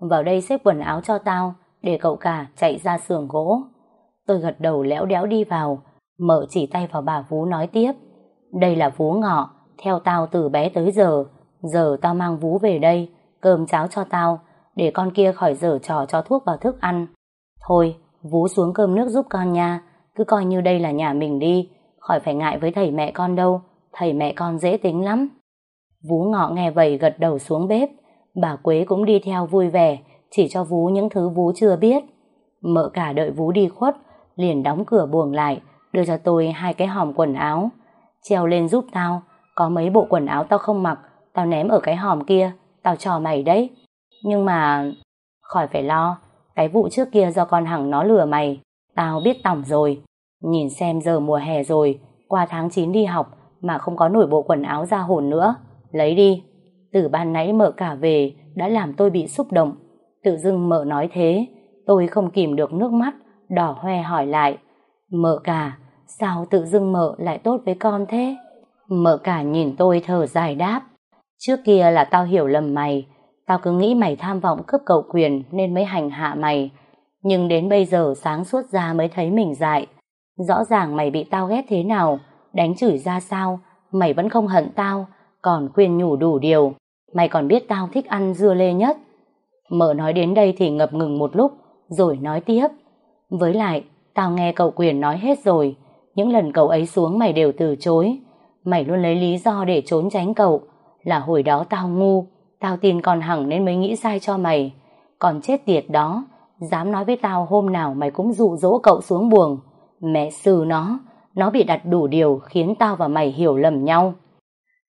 Vào đây xếp quần áo cho tao, để cậu cả chạy ra xưởng gỗ. Tôi gật đầu léo đéo đi vào, mở chỉ tay vào bà Vú nói tiếp. Đây là Vú Ngọ, theo tao từ bé tới giờ. Giờ tao mang Vú về đây, cơm cháo cho tao, để con kia khỏi dở trò cho thuốc vào thức ăn. Thôi, Vú xuống cơm nước giúp con nha, cứ coi như đây là nhà mình đi, khỏi phải ngại với thầy mẹ con đâu, thầy mẹ con dễ tính lắm. Vú Ngọ nghe vậy gật đầu xuống bếp, bà Quế cũng đi theo vui vẻ, chỉ cho Vú những thứ Vú chưa biết. Mợ cả đợi Vú đi khuất, liền đóng cửa buồng lại, đưa cho tôi hai cái hòm quần áo. Treo lên giúp tao, có mấy bộ quần áo tao không mặc, tao ném ở cái hòm kia, tao cho mày đấy. Nhưng mà... Khỏi phải lo, cái vụ trước kia do con Hằng nó lừa mày, tao biết tỏng rồi. Nhìn xem giờ mùa hè rồi, qua tháng 9 đi học mà không có nổi bộ quần áo ra hồn nữa. Lấy đi. Từ ban nãy mợ cả về đã làm tôi bị xúc động. Tự dưng mợ nói thế, tôi không kìm được nước mắt, đỏ hoe hỏi lại. Mợ cả, sao tự dưng mợ lại tốt với con thế? Mợ cả nhìn tôi thở dài đáp. Trước kia là tao hiểu lầm mày, tao cứ nghĩ mày tham vọng cướp cầu quyền nên mới hành hạ mày. Nhưng đến bây giờ sáng suốt ra mới thấy mình dại. Rõ ràng mày bị tao ghét thế nào, đánh chửi ra sao, mày vẫn không hận tao, còn khuyên nhủ đủ điều. Mày còn biết tao thích ăn dưa lê nhất. Mợ nói đến đây thì ngập ngừng một lúc, rồi nói tiếp. Với lại, tao nghe cậu quyền nói hết rồi, những lần cậu ấy xuống mày đều từ chối. Mày luôn lấy lý do để trốn tránh cậu, là hồi đó tao ngu, tao tin con Hằng nên mới nghĩ sai cho mày. Còn chết tiệt đó, dám nói với tao hôm nào mày cũng dụ dỗ cậu xuống buồng. Mẹ sư nó, nó bị đặt đủ điều khiến tao và mày hiểu lầm nhau.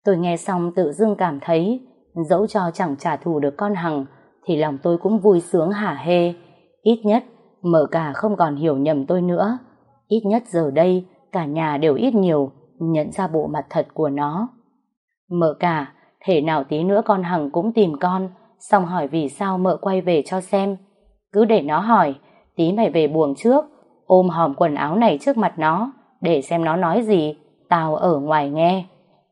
Tôi nghe xong tự dưng cảm thấy, dẫu cho chẳng trả thù được con Hằng, thì lòng tôi cũng vui sướng hả hê. Ít nhất, mở cả không còn hiểu nhầm tôi nữa. Ít nhất giờ đây, cả nhà đều ít nhiều nhận ra bộ mặt thật của nó. Mợ cả, thể nào tí nữa con Hằng cũng tìm con, xong hỏi vì sao mợ quay về cho xem. Cứ để nó hỏi, tí mày về buồng trước, ôm hòm quần áo này trước mặt nó, để xem nó nói gì, tao ở ngoài nghe.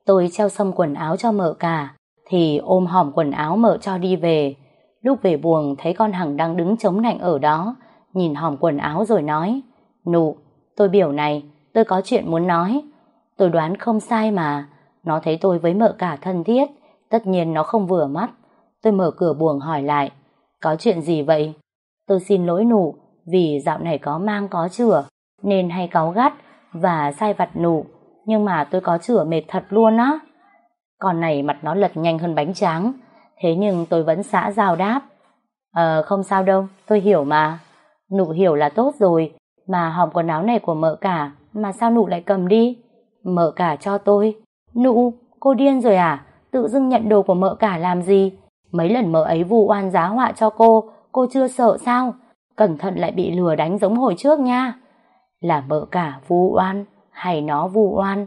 Tôi treo xong quần áo cho mợ cả, thì ôm hòm quần áo mợ cho đi về. Lúc về buồng thấy con Hằng đang đứng chống nạnh ở đó, nhìn hòm quần áo rồi nói, Nụ, tôi biểu này, tôi có chuyện muốn nói. Tôi đoán không sai mà, nó thấy tôi với mợ cả thân thiết, tất nhiên nó không vừa mắt. Tôi mở cửa buồng hỏi lại, có chuyện gì vậy? Tôi xin lỗi nụ, vì dạo này có mang có chửa, nên hay cáu gắt và sai vặt nụ, nhưng mà tôi có chửa mệt thật luôn á. Con này mặt nó lật nhanh hơn bánh tráng, thế nhưng tôi vẫn xã giao đáp. Ờ, không sao đâu, tôi hiểu mà. Nụ hiểu là tốt rồi, mà hòm quần áo này của mợ cả, mà sao nụ lại cầm đi? Mợ cả cho tôi. Nụ, cô điên rồi à? Tự dưng nhận đồ của mợ cả làm gì? Mấy lần mợ ấy vu oan giá họa cho cô, cô chưa sợ sao? Cẩn thận lại bị lừa đánh giống hồi trước nha. Là mợ cả vu oan, hay nó vu oan?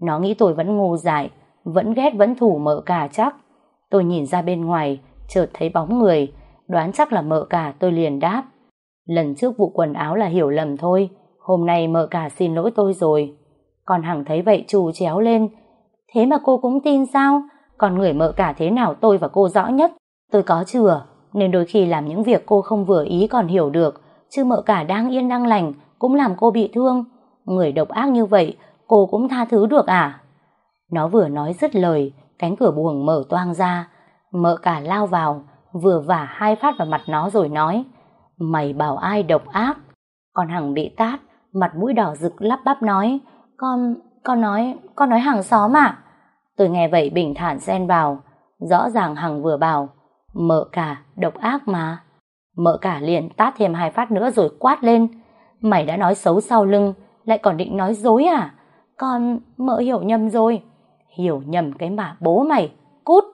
Nó nghĩ tôi vẫn ngu dại, vẫn ghét vẫn thủ mợ cả chắc. Tôi nhìn ra bên ngoài, chợt thấy bóng người, đoán chắc là mợ cả tôi liền đáp. Lần trước vụ quần áo là hiểu lầm thôi, hôm nay mợ cả xin lỗi tôi rồi. Còn Hằng thấy vậy trù chéo lên. Thế mà cô cũng tin sao? Còn người mợ cả thế nào tôi và cô rõ nhất. Tôi có chừa, nên đôi khi làm những việc cô không vừa ý còn hiểu được. Chứ mợ cả đang yên đang lành, cũng làm cô bị thương. Người độc ác như vậy, cô cũng tha thứ được à? Nó vừa nói dứt lời, cánh cửa buồng mở toang ra. Mợ cả lao vào, vừa vả hai phát vào mặt nó rồi nói Mày bảo ai độc ác? Còn Hằng bị tát, mặt mũi đỏ rực lắp bắp nói con, con nói, con nói hàng xóm à? Tôi nghe vậy bình thản xen vào. Rõ ràng Hằng vừa bảo, mợ cả, độc ác mà. Mợ cả liền tát thêm hai phát nữa rồi quát lên. Mày đã nói xấu sau lưng, lại còn định nói dối à? Con, mợ hiểu nhầm rồi. Hiểu nhầm cái mà bố mày, cút.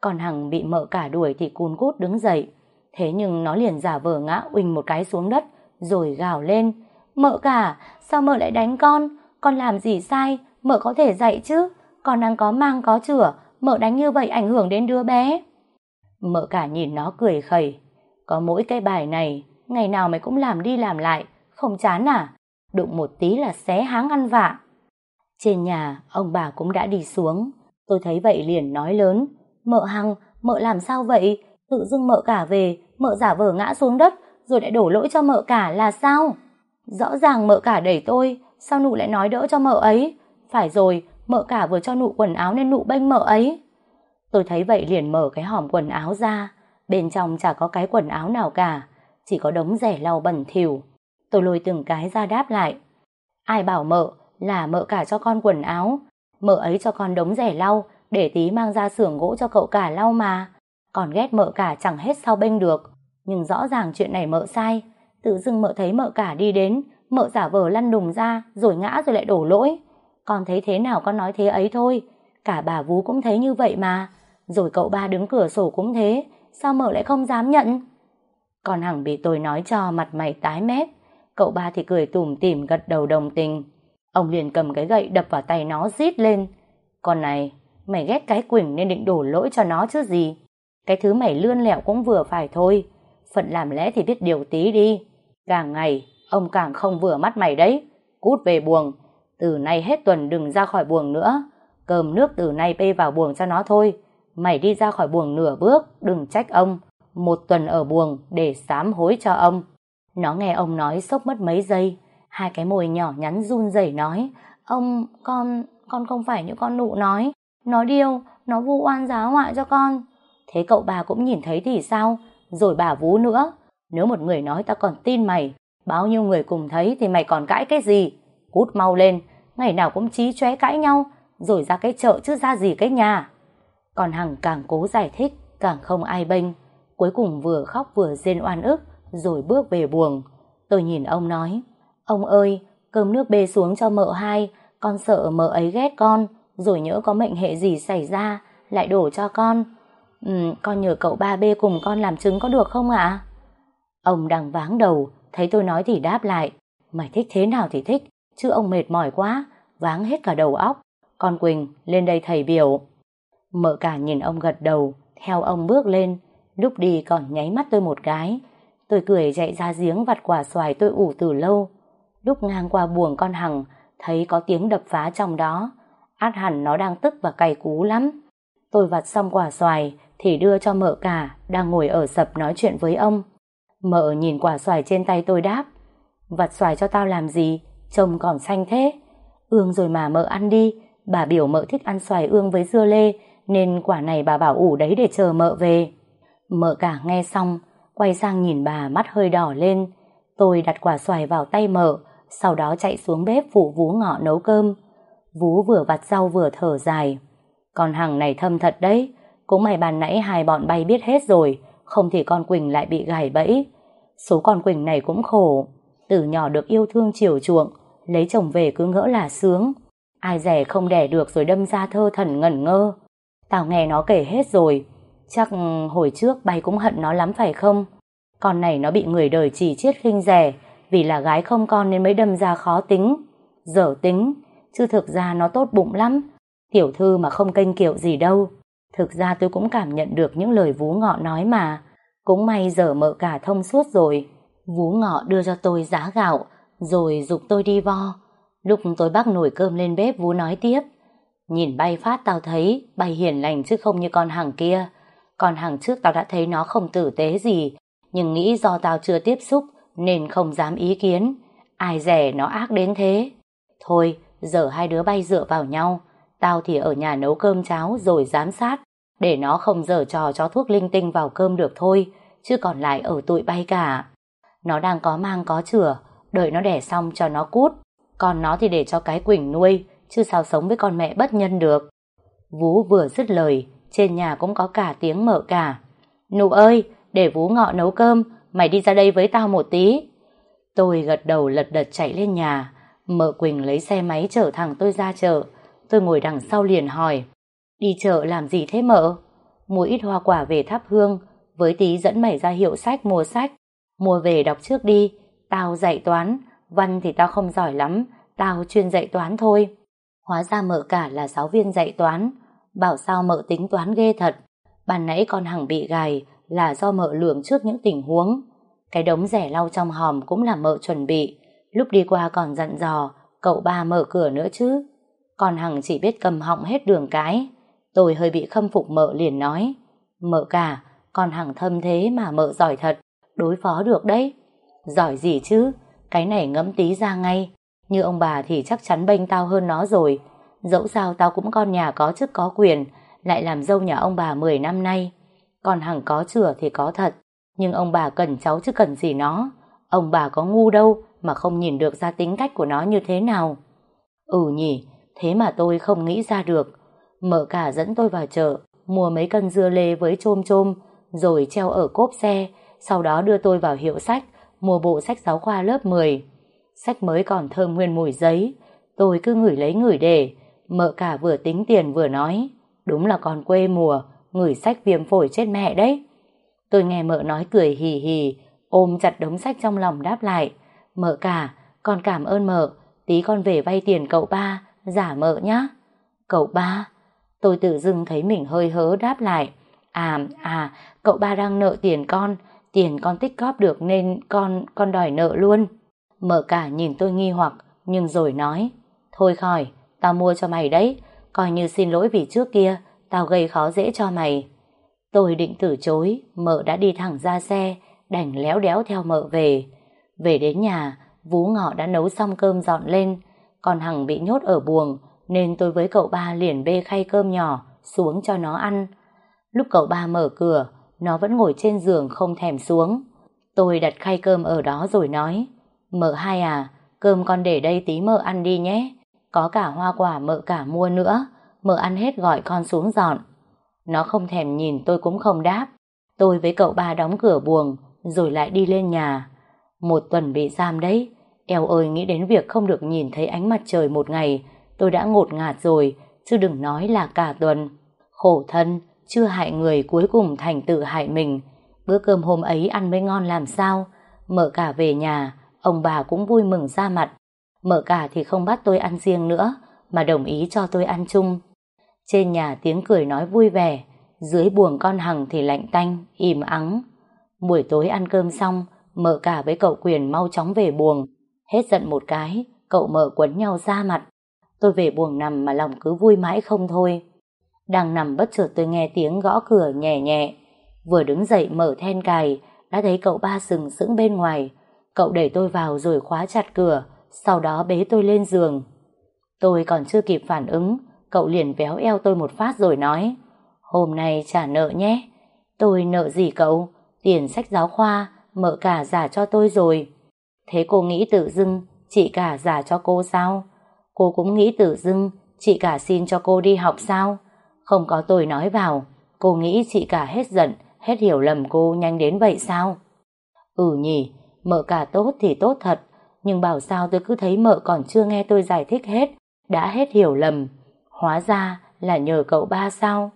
Còn Hằng bị mợ cả đuổi thì cun cút đứng dậy. Thế nhưng nó liền giả vờ ngã uỳnh một cái xuống đất, rồi gào lên. Mợ cả, sao mợ lại đánh con? con làm gì sai, mợ có thể dạy chứ, con đang có mang có chửa, mợ đánh như vậy ảnh hưởng đến đứa bé. Mợ cả nhìn nó cười khẩy, có mỗi cái bài này, ngày nào mày cũng làm đi làm lại, không chán à, đụng một tí là xé háng ăn vạ. Trên nhà, ông bà cũng đã đi xuống, tôi thấy vậy liền nói lớn, mợ Hằng, mợ làm sao vậy, tự dưng mợ cả về, mợ giả vờ ngã xuống đất rồi lại đổ lỗi cho mợ cả là sao? Rõ ràng mợ cả đẩy tôi, sao nụ lại nói đỡ cho mợ ấy? Phải rồi, mợ cả vừa cho nụ quần áo nên nụ bênh mợ ấy. Tôi thấy vậy liền mở cái hòm quần áo ra, bên trong chả có cái quần áo nào cả, chỉ có đống rẻ lau bẩn thỉu. Tôi lôi từng cái ra đáp lại. Ai bảo mợ là mợ cả cho con quần áo, mợ ấy cho con đống rẻ lau để tí mang ra xưởng gỗ cho cậu cả lau mà. Còn ghét mợ cả chẳng hết sao bênh được, nhưng rõ ràng chuyện này mợ sai. Tự dưng mợ thấy mợ cả đi đến, mợ giả vờ lăn đùng ra, rồi ngã rồi lại đổ lỗi. Con thấy thế nào con nói thế ấy thôi, cả bà vú cũng thấy như vậy mà. Rồi cậu ba đứng cửa sổ cũng thế, sao mợ lại không dám nhận? Con Hằng bị tôi nói cho mặt mày tái mét, cậu ba thì cười tủm tỉm gật đầu đồng tình. Ông liền cầm cái gậy đập vào tay nó rít lên. Con này, mày ghét cái Quỳnh nên định đổ lỗi cho nó chứ gì. Cái thứ mày lươn lẹo cũng vừa phải thôi. Phận làm lẽ thì biết điều tí đi. Càng ngày, ông càng không vừa mắt mày đấy. Cút về buồng. Từ nay hết tuần đừng ra khỏi buồng nữa. Cơm nước từ nay bê vào buồng cho nó thôi. Mày đi ra khỏi buồng nửa bước, đừng trách ông. Một tuần ở buồng để sám hối cho ông. Nó nghe ông nói sốc mất mấy giây. Hai cái mồi nhỏ nhắn run rẩy nói Ông, con, con không phải như con nụ nói. Nó điêu, nó vu oan giá họa cho con. Thế cậu bà cũng nhìn thấy thì sao? Rồi bà vú nữa. Nếu một người nói ta còn tin mày, bao nhiêu người cùng thấy thì mày còn cãi cái gì? Cút mau lên, ngày nào cũng chí chóe cãi nhau, rồi ra cái chợ chứ ra gì cái nhà. Còn Hằng càng cố giải thích, càng không ai bênh. Cuối cùng vừa khóc vừa rên oan ức, rồi bước về buồng. Tôi nhìn ông nói, ông ơi, cơm nước bê xuống cho mợ hai, con sợ mợ ấy ghét con, rồi nhỡ có mệnh hệ gì xảy ra, lại đổ cho con. Ừ, con nhờ cậu ba bê cùng con làm chứng có được không ạ? Ông đang váng đầu, thấy tôi nói thì đáp lại. Mày thích thế nào thì thích, chứ ông mệt mỏi quá, váng hết cả đầu óc. Con Quỳnh, lên đây thầy biểu. Mợ cả nhìn ông gật đầu, theo ông bước lên, lúc đi còn nháy mắt tôi một cái. Tôi cười chạy ra giếng vặt quả xoài tôi ủ từ lâu. Lúc ngang qua buồng con Hằng, thấy có tiếng đập phá trong đó. Át hẳn nó đang tức và cày cú lắm. Tôi vặt xong quả xoài, thì đưa cho mợ cả, đang ngồi ở sập nói chuyện với ông. Mợ nhìn quả xoài trên tay tôi đáp. Vặt xoài cho tao làm gì? Trông còn xanh thế. Ương rồi mà mợ ăn đi. Bà biểu mợ thích ăn xoài ương với dưa lê, nên quả này bà bảo ủ đấy để chờ mợ về. Mợ cả nghe xong, quay sang nhìn bà mắt hơi đỏ lên. Tôi đặt quả xoài vào tay mợ, sau đó chạy xuống bếp phụ vú ngọ nấu cơm. Vú vừa vặt rau vừa thở dài. Con hằng này thâm thật đấy, cũng may bàn nãy hai bọn bay biết hết rồi, không thì con Quỳnh lại bị gài bẫy. Số con Quỳnh này cũng khổ, từ nhỏ được yêu thương chiều chuộng, lấy chồng về cứ ngỡ là sướng. Ai rẻ không đẻ được rồi đâm ra thơ thần ngẩn ngơ. Tao nghe nó kể hết rồi, chắc ừ, hồi trước bay cũng hận nó lắm phải không? Con này nó bị người đời chỉ chiết khinh rẻ, vì là gái không con nên mới đâm ra khó tính. Dở tính, chứ thực ra nó tốt bụng lắm. Tiểu thư mà không kênh kiệu gì đâu. Thực ra tôi cũng cảm nhận được những lời vú ngọ nói mà. Cũng may giờ mợ cả thông suốt rồi. Vú ngọ đưa cho tôi giá gạo, rồi dục tôi đi vo. Lúc tôi bắc nồi cơm lên bếp vú nói tiếp. Nhìn bay phát tao thấy bay hiền lành chứ không như con hàng kia. Con hàng trước tao đã thấy nó không tử tế gì, nhưng nghĩ do tao chưa tiếp xúc nên không dám ý kiến. Ai rẻ nó ác đến thế. Thôi, giờ hai đứa bay dựa vào nhau. Tao thì ở nhà nấu cơm cháo rồi giám sát để nó không dở trò cho thuốc linh tinh vào cơm được thôi, chứ còn lại ở tụi bay cả. Nó đang có mang có chửa, đợi nó đẻ xong cho nó cút, còn nó thì để cho cái Quỳnh nuôi, chứ sao sống với con mẹ bất nhân được. Vú vừa dứt lời, trên nhà cũng có cả tiếng mở cả. Nụ ơi, để Vú ngọ nấu cơm, mày đi ra đây với tao một tí. Tôi gật đầu lật đật chạy lên nhà, mợ Quỳnh lấy xe máy chở thẳng tôi ra chợ. Tôi ngồi đằng sau liền hỏi, Đi chợ làm gì thế mợ? Mua ít hoa quả về thắp hương, với tí dẫn mày ra hiệu sách mua sách. Mua về đọc trước đi, tao dạy toán, văn thì tao không giỏi lắm, tao chuyên dạy toán thôi. Hóa ra mợ cả là giáo viên dạy toán, bảo sao mợ tính toán ghê thật. Bàn nãy con Hằng bị gài là do mợ lường trước những tình huống. Cái đống rẻ lau trong hòm cũng là mợ chuẩn bị, lúc đi qua còn dặn dò, cậu ba mở cửa nữa chứ. Còn Hằng chỉ biết cầm họng hết đường cái. Tôi hơi bị khâm phục mợ liền nói Mợ cả, con Hằng thâm thế mà mợ giỏi thật, đối phó được đấy. Giỏi gì chứ, cái này ngẫm tí ra ngay. Như ông bà thì chắc chắn bênh tao hơn nó rồi. Dẫu sao tao cũng con nhà có chức có quyền, lại làm dâu nhà ông bà 10 năm nay. Còn hàng có chửa thì có thật, nhưng ông bà cần cháu chứ cần gì nó. Ông bà có ngu đâu mà không nhìn được ra tính cách của nó như thế nào. Ừ nhỉ, thế mà tôi không nghĩ ra được. Mở cả dẫn tôi vào chợ, mua mấy cân dưa lê với chôm chôm, rồi treo ở cốp xe, sau đó đưa tôi vào hiệu sách, mua bộ sách giáo khoa lớp 10. Sách mới còn thơm nguyên mùi giấy, tôi cứ ngửi lấy ngửi để, mợ cả vừa tính tiền vừa nói, đúng là còn quê mùa, người sách viêm phổi chết mẹ đấy. Tôi nghe mợ nói cười hì hì, ôm chặt đống sách trong lòng đáp lại, mợ cả, con cảm ơn mợ, tí con về vay tiền cậu ba, giả mợ nhá. Cậu ba? Tôi tự dưng thấy mình hơi hớ đáp lại, à, à, cậu ba đang nợ tiền con, tiền con tích góp được nên con, con đòi nợ luôn. Mợ cả nhìn tôi nghi hoặc, nhưng rồi nói, thôi khỏi, tao mua cho mày đấy, coi như xin lỗi vì trước kia, tao gây khó dễ cho mày. Tôi định từ chối, mợ đã đi thẳng ra xe, đành léo đéo theo mợ về. Về đến nhà, Vú Ngọ đã nấu xong cơm dọn lên, còn Hằng bị nhốt ở buồng, nên tôi với cậu ba liền bê khay cơm nhỏ xuống cho nó ăn. Lúc cậu ba mở cửa, nó vẫn ngồi trên giường không thèm xuống. Tôi đặt khay cơm ở đó rồi nói, mợ hai à, cơm con để đây tí mợ ăn đi nhé. Có cả hoa quả mợ cả mua nữa, mợ ăn hết gọi con xuống dọn. Nó không thèm nhìn tôi cũng không đáp. Tôi với cậu ba đóng cửa buồng, rồi lại đi lên nhà. Một tuần bị giam đấy. Eo ơi nghĩ đến việc không được nhìn thấy ánh mặt trời một ngày, tôi đã ngột ngạt rồi, chứ đừng nói là cả tuần. Khổ thân, chưa hại người cuối cùng thành tự hại mình. Bữa cơm hôm ấy ăn mới ngon làm sao. Mở cả về nhà, ông bà cũng vui mừng ra mặt. Mở cả thì không bắt tôi ăn riêng nữa, mà đồng ý cho tôi ăn chung. Trên nhà tiếng cười nói vui vẻ, dưới buồng con Hằng thì lạnh tanh, im ắng. Buổi tối ăn cơm xong, mợ cả với cậu Quyền mau chóng về buồng. Hết giận một cái, cậu mợ quấn nhau ra mặt. Tôi về buồng nằm mà lòng cứ vui mãi không thôi. Đang nằm bất chợt tôi nghe tiếng gõ cửa nhẹ nhẹ. Vừa đứng dậy mở then cài, đã thấy cậu ba sừng sững bên ngoài. Cậu đẩy tôi vào rồi khóa chặt cửa, sau đó bế tôi lên giường. Tôi còn chưa kịp phản ứng, cậu liền véo eo tôi một phát rồi nói Hôm nay trả nợ nhé. Tôi nợ gì cậu? Tiền sách giáo khoa, mợ cả giả cho tôi rồi. Thế cô nghĩ tự dưng, chị cả giả cho cô sao? Cô cũng nghĩ tự dưng, chị cả xin cho cô đi học sao? Không có tôi nói vào, cô nghĩ chị cả hết giận, hết hiểu lầm cô nhanh đến vậy sao? Ừ nhỉ, mợ cả tốt thì tốt thật, nhưng bảo sao tôi cứ thấy mợ còn chưa nghe tôi giải thích hết, đã hết hiểu lầm. Hóa ra là nhờ cậu ba sao?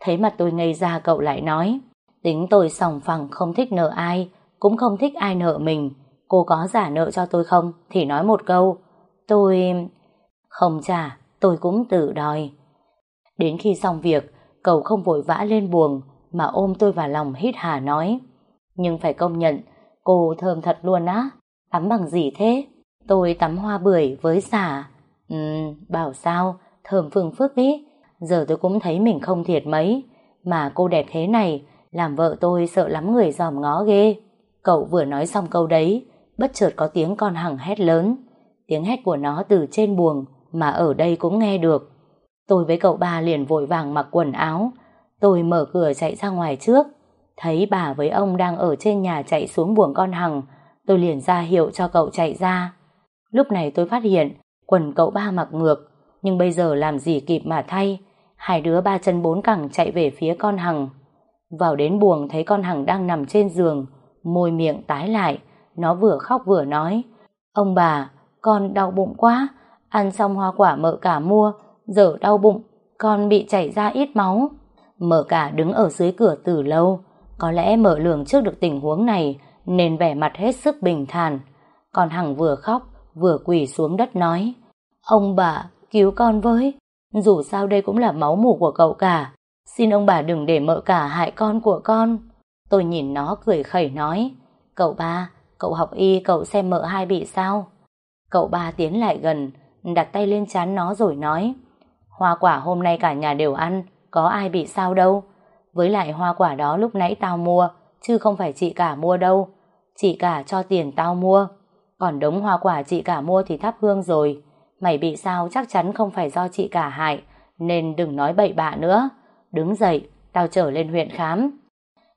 Thấy mặt tôi ngây ra cậu lại nói, tính tôi sòng phẳng không thích nợ ai, cũng không thích ai nợ mình. Cô có giả nợ cho tôi không? Thì nói một câu. Tôi... Không trả, tôi cũng tự đòi. Đến khi xong việc, cậu không vội vã lên buồng, mà ôm tôi vào lòng hít hà nói. Nhưng phải công nhận, cô thơm thật luôn á. Tắm bằng gì thế? Tôi tắm hoa bưởi với xả. Ừ, bảo sao, thơm phương Phước ý. Giờ tôi cũng thấy mình không thiệt mấy. Mà cô đẹp thế này, làm vợ tôi sợ lắm người dòm ngó ghê. Cậu vừa nói xong câu đấy, bất chợt có tiếng con hằng hét lớn. Tiếng hét của nó từ trên buồng, mà ở đây cũng nghe được. Tôi với cậu ba liền vội vàng mặc quần áo. Tôi mở cửa chạy ra ngoài trước. Thấy bà với ông đang ở trên nhà chạy xuống buồng con Hằng. Tôi liền ra hiệu cho cậu chạy ra. Lúc này tôi phát hiện quần cậu ba mặc ngược. Nhưng bây giờ làm gì kịp mà thay. Hai đứa ba chân bốn cẳng chạy về phía con Hằng. Vào đến buồng thấy con Hằng đang nằm trên giường. Môi miệng tái lại. Nó vừa khóc vừa nói. Ông bà, con đau bụng quá. Ăn xong hoa quả mợ cả mua giờ đau bụng, con bị chảy ra ít máu. Mở cả đứng ở dưới cửa từ lâu, có lẽ mở lường trước được tình huống này nên vẻ mặt hết sức bình thản. Còn Hằng vừa khóc, vừa quỳ xuống đất nói Ông bà, cứu con với. Dù sao đây cũng là máu mủ của cậu cả. Xin ông bà đừng để mợ cả hại con của con. Tôi nhìn nó cười khẩy nói Cậu ba, cậu học y cậu xem mợ hai bị sao? Cậu ba tiến lại gần, đặt tay lên chán nó rồi nói Hoa quả hôm nay cả nhà đều ăn, có ai bị sao đâu. Với lại hoa quả đó lúc nãy tao mua, chứ không phải chị cả mua đâu. Chị cả cho tiền tao mua. Còn đống hoa quả chị cả mua thì thắp hương rồi. Mày bị sao chắc chắn không phải do chị cả hại, nên đừng nói bậy bạ nữa. Đứng dậy, tao trở lên huyện khám.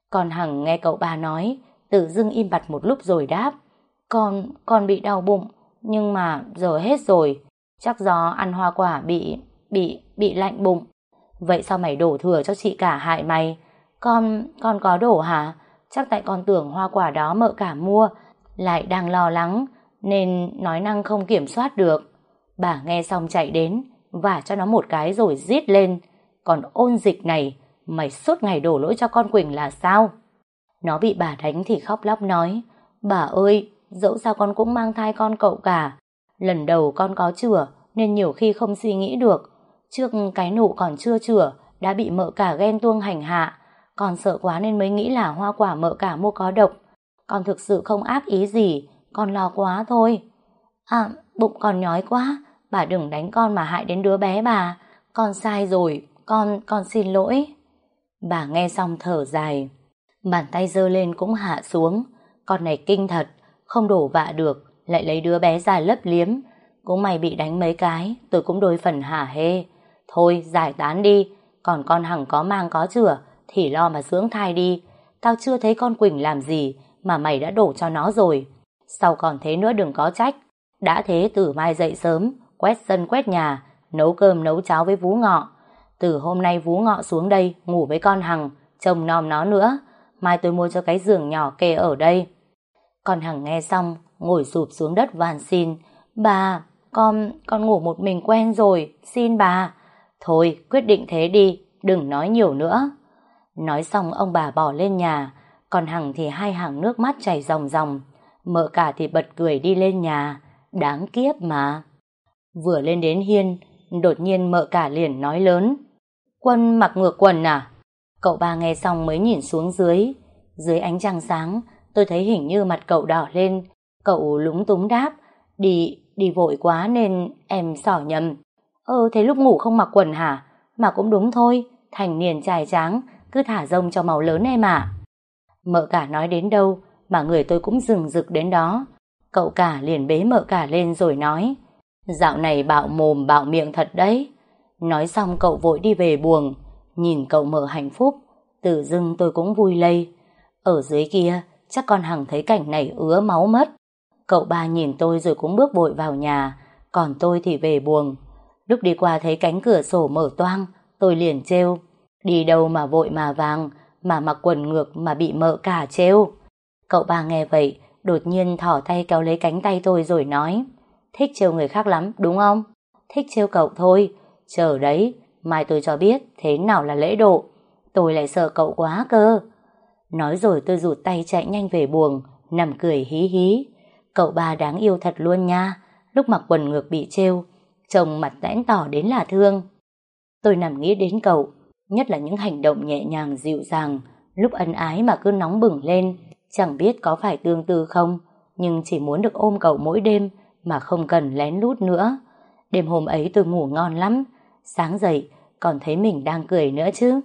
Còn Hằng nghe cậu ba nói, tự dưng im bặt một lúc rồi đáp. Con, con bị đau bụng, nhưng mà giờ hết rồi. Chắc do ăn hoa quả bị, bị, bị lạnh bụng. Vậy sao mày đổ thừa cho chị cả hại mày? Con, con có đổ hả? Chắc tại con tưởng hoa quả đó mợ cả mua, lại đang lo lắng, nên nói năng không kiểm soát được. Bà nghe xong chạy đến, và cho nó một cái rồi giết lên. Còn ôn dịch này, mày suốt ngày đổ lỗi cho con Quỳnh là sao? Nó bị bà đánh thì khóc lóc nói, bà ơi, dẫu sao con cũng mang thai con cậu cả. Lần đầu con có chửa nên nhiều khi không suy nghĩ được. Trước cái nụ còn chưa chửa đã bị mợ cả ghen tuông hành hạ. Con sợ quá nên mới nghĩ là hoa quả mợ cả mua có độc. Con thực sự không ác ý gì, con lo quá thôi. À, bụng còn nhói quá, bà đừng đánh con mà hại đến đứa bé bà. Con sai rồi, con, con xin lỗi. Bà nghe xong thở dài. Bàn tay dơ lên cũng hạ xuống. Con này kinh thật, không đổ vạ được, lại lấy đứa bé ra lấp liếm. Cũng mày bị đánh mấy cái, tôi cũng đôi phần hả hê. Thôi, giải tán đi, còn con Hằng có mang có chửa, thì lo mà dưỡng thai đi. Tao chưa thấy con Quỳnh làm gì, mà mày đã đổ cho nó rồi. Sau còn thế nữa đừng có trách. Đã thế từ mai dậy sớm, quét sân quét nhà, nấu cơm nấu cháo với vú ngọ. Từ hôm nay vú ngọ xuống đây ngủ với con Hằng, trông nom nó nữa. Mai tôi mua cho cái giường nhỏ kê ở đây. Con Hằng nghe xong, ngồi sụp xuống đất van xin. Bà, con, con ngủ một mình quen rồi, xin bà. Thôi, quyết định thế đi, đừng nói nhiều nữa. Nói xong ông bà bỏ lên nhà, còn Hằng thì hai hàng nước mắt chảy ròng ròng. Mợ cả thì bật cười đi lên nhà, đáng kiếp mà. Vừa lên đến hiên, đột nhiên mợ cả liền nói lớn. Quân mặc ngược quần à? Cậu ba nghe xong mới nhìn xuống dưới. Dưới ánh trăng sáng, tôi thấy hình như mặt cậu đỏ lên. Cậu lúng túng đáp. Đi, đi vội quá nên em xỏ nhầm. Ơ, thế lúc ngủ không mặc quần hả? Mà cũng đúng thôi, thành niên trai tráng, cứ thả rông cho màu lớn em à. Mợ cả nói đến đâu, mà người tôi cũng rừng rực đến đó. Cậu cả liền bế mợ cả lên rồi nói. Dạo này bạo mồm bạo miệng thật đấy. Nói xong cậu vội đi về buồng, nhìn cậu mở hạnh phúc, tự dưng tôi cũng vui lây. Ở dưới kia, chắc con Hằng thấy cảnh này ứa máu mất. Cậu ba nhìn tôi rồi cũng bước vội vào nhà, còn tôi thì về buồng. Lúc đi qua thấy cánh cửa sổ mở toang, tôi liền trêu. Đi đâu mà vội mà vàng, mà mặc quần ngược mà bị mợ cả trêu. Cậu ba nghe vậy, đột nhiên thỏ tay kéo lấy cánh tay tôi rồi nói. Thích trêu người khác lắm, đúng không? Thích trêu cậu thôi, Chờ đấy, mai tôi cho biết thế nào là lễ độ. Tôi lại sợ cậu quá cơ. Nói rồi tôi rụt tay chạy nhanh về buồng, nằm cười hí hí. Cậu ba đáng yêu thật luôn nha, lúc mặc quần ngược bị trêu, chồng mặt tẽn tỏ đến là thương. Tôi nằm nghĩ đến cậu, nhất là những hành động nhẹ nhàng dịu dàng, lúc ân ái mà cứ nóng bừng lên, chẳng biết có phải tương tư không, nhưng chỉ muốn được ôm cậu mỗi đêm mà không cần lén lút nữa. Đêm hôm ấy tôi ngủ ngon lắm, Sáng dậy, còn thấy mình đang cười nữa chứ.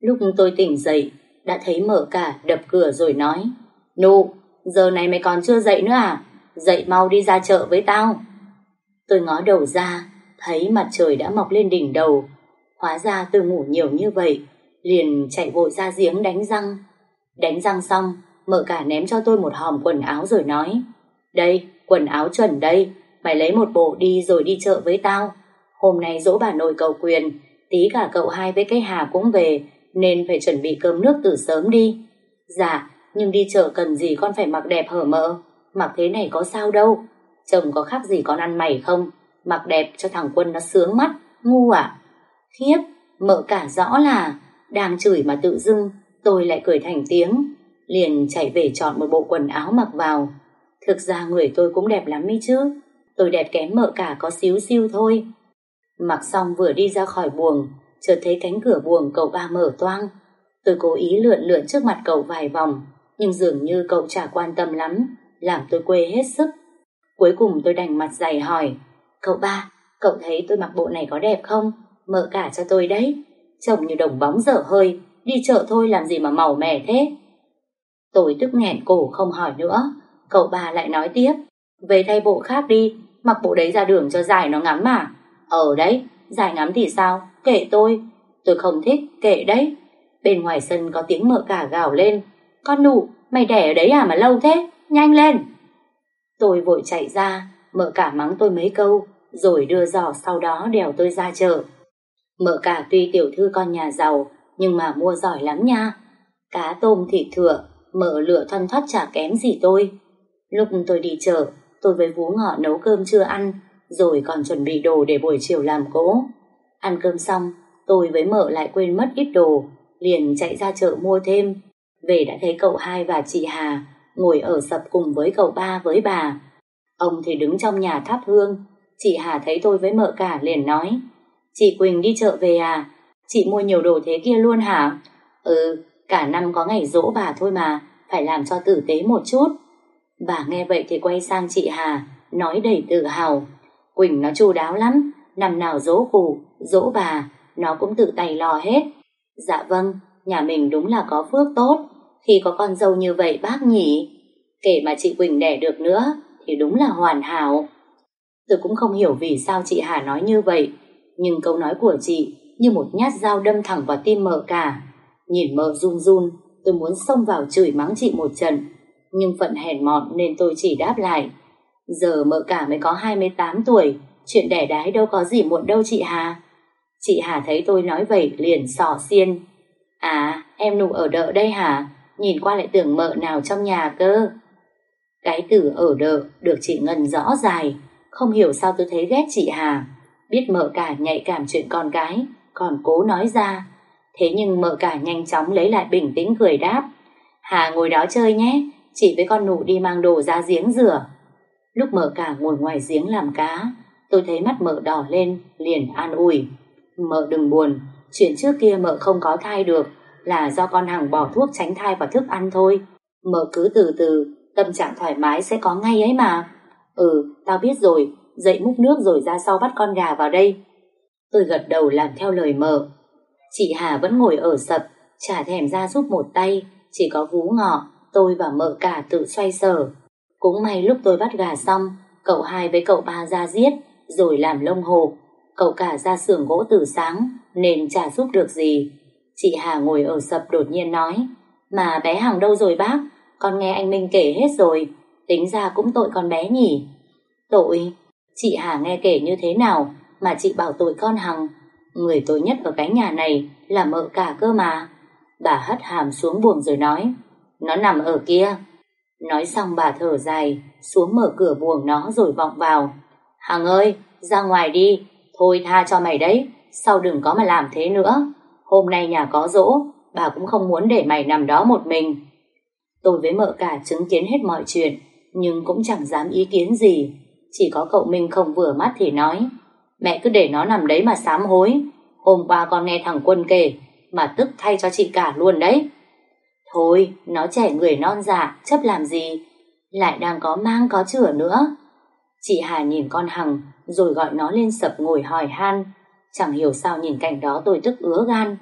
Lúc tôi tỉnh dậy, đã thấy mở cả đập cửa rồi nói Nụ, giờ này mày còn chưa dậy nữa à? Dậy mau đi ra chợ với tao. Tôi ngó đầu ra, thấy mặt trời đã mọc lên đỉnh đầu. Hóa ra tôi ngủ nhiều như vậy, liền chạy vội ra giếng đánh răng. Đánh răng xong, mở cả ném cho tôi một hòm quần áo rồi nói Đây, quần áo chuẩn đây, mày lấy một bộ đi rồi đi chợ với tao. Hôm nay dỗ bà nội cầu quyền, tí cả cậu hai với cái Hà cũng về, nên phải chuẩn bị cơm nước từ sớm đi. Dạ, nhưng đi chợ cần gì con phải mặc đẹp hở mỡ, mặc thế này có sao đâu. Chồng có khác gì con ăn mày không? Mặc đẹp cho thằng Quân nó sướng mắt, ngu à? Khiếp, mợ cả rõ là, đang chửi mà tự dưng, tôi lại cười thành tiếng, liền chạy về chọn một bộ quần áo mặc vào. Thực ra người tôi cũng đẹp lắm ấy chứ, tôi đẹp kém mợ cả có xíu xiu thôi. Mặc xong vừa đi ra khỏi buồng, chợt thấy cánh cửa buồng cậu ba mở toang. Tôi cố ý lượn lượn trước mặt cậu vài vòng, nhưng dường như cậu chả quan tâm lắm, làm tôi quê hết sức. Cuối cùng tôi đành mặt dày hỏi, cậu ba, cậu thấy tôi mặc bộ này có đẹp không? Mở cả cho tôi đấy. trông như đồng bóng dở hơi, đi chợ thôi làm gì mà màu mẻ thế. Tôi tức nghẹn cổ không hỏi nữa, cậu bà lại nói tiếp, về thay bộ khác đi, mặc bộ đấy ra đường cho dài nó ngắm mà. Ở đấy, dài ngắm thì sao, kệ tôi, tôi không thích, kệ đấy. Bên ngoài sân có tiếng mợ cả gào lên, con nụ, mày đẻ ở đấy à mà lâu thế, nhanh lên. Tôi vội chạy ra, mợ cả mắng tôi mấy câu, rồi đưa giỏ sau đó đèo tôi ra chợ. Mợ cả tuy tiểu thư con nhà giàu, nhưng mà mua giỏi lắm nha. Cá tôm thịt thừa, mợ lựa thoăn thoắt chả kém gì tôi. Lúc tôi đi chợ, tôi với vú ngọ nấu cơm chưa ăn, rồi còn chuẩn bị đồ để buổi chiều làm cỗ. Ăn cơm xong, tôi với mợ lại quên mất ít đồ, liền chạy ra chợ mua thêm. Về đã thấy cậu hai và chị Hà ngồi ở sập cùng với cậu ba với bà. Ông thì đứng trong nhà thắp hương, chị Hà thấy tôi với mợ cả liền nói, chị Quỳnh đi chợ về à? Chị mua nhiều đồ thế kia luôn hả? Ừ, cả năm có ngày dỗ bà thôi mà, phải làm cho tử tế một chút. Bà nghe vậy thì quay sang chị Hà, nói đầy tự hào. Quỳnh nó chu đáo lắm, năm nào dỗ cụ, dỗ bà, nó cũng tự tay lo hết. Dạ vâng, nhà mình đúng là có phước tốt, khi có con dâu như vậy bác nhỉ. Kể mà chị Quỳnh đẻ được nữa, thì đúng là hoàn hảo. Tôi cũng không hiểu vì sao chị Hà nói như vậy, nhưng câu nói của chị như một nhát dao đâm thẳng vào tim mợ cả. Nhìn mợ run run, tôi muốn xông vào chửi mắng chị một trận, nhưng phận hèn mọn nên tôi chỉ đáp lại. Giờ mợ cả mới có 28 tuổi, chuyện đẻ đái đâu có gì muộn đâu chị Hà. Chị Hà thấy tôi nói vậy liền sỏ xiên. À, em nụ ở đợ đây hả? Nhìn qua lại tưởng mợ nào trong nhà cơ. Cái từ ở đợ được chị Ngân rõ dài, không hiểu sao tôi thấy ghét chị Hà. Biết mợ cả nhạy cảm chuyện con gái, còn cố nói ra. Thế nhưng mợ cả nhanh chóng lấy lại bình tĩnh cười đáp. Hà ngồi đó chơi nhé, chỉ với con nụ đi mang đồ ra giếng rửa. Lúc mợ cả ngồi ngoài giếng làm cá, tôi thấy mắt mợ đỏ lên, liền an ủi. Mợ đừng buồn, chuyện trước kia mợ không có thai được, là do con Hằng bỏ thuốc tránh thai vào thức ăn thôi. Mợ cứ từ từ, tâm trạng thoải mái sẽ có ngay ấy mà. Ừ, tao biết rồi, dậy múc nước rồi ra sau bắt con gà vào đây. Tôi gật đầu làm theo lời mợ. Chị Hà vẫn ngồi ở sập, chả thèm ra giúp một tay, chỉ có vú ngọ, tôi và mợ cả tự xoay sở. Cũng may lúc tôi bắt gà xong, cậu hai với cậu ba ra giết, rồi làm lông hộp. Cậu cả ra xưởng gỗ từ sáng, nên chả giúp được gì. Chị Hà ngồi ở sập đột nhiên nói, mà bé Hằng đâu rồi bác? Con nghe anh Minh kể hết rồi, tính ra cũng tội con bé nhỉ. Tội? Chị Hà nghe kể như thế nào mà chị bảo tội con Hằng? Người tội nhất ở cái nhà này là mợ cả cơ mà. Bà hất hàm xuống buồng rồi nói, nó nằm ở kia. Nói xong bà thở dài, xuống mở cửa buồng nó rồi vọng vào. Hằng ơi, ra ngoài đi, thôi tha cho mày đấy, sau đừng có mà làm thế nữa. Hôm nay nhà có dỗ, bà cũng không muốn để mày nằm đó một mình. Tôi với mợ cả chứng kiến hết mọi chuyện, nhưng cũng chẳng dám ý kiến gì. Chỉ có cậu Minh không vừa mắt thì nói, mẹ cứ để nó nằm đấy mà sám hối. Hôm qua con nghe thằng Quân kể, mà tức thay cho chị cả luôn đấy. Thôi, nó trẻ người non dạ, chấp làm gì? Lại đang có mang có chửa nữa. Chị Hà nhìn con Hằng, rồi gọi nó lên sập ngồi hỏi han. Chẳng hiểu sao nhìn cảnh đó tôi tức ứa gan.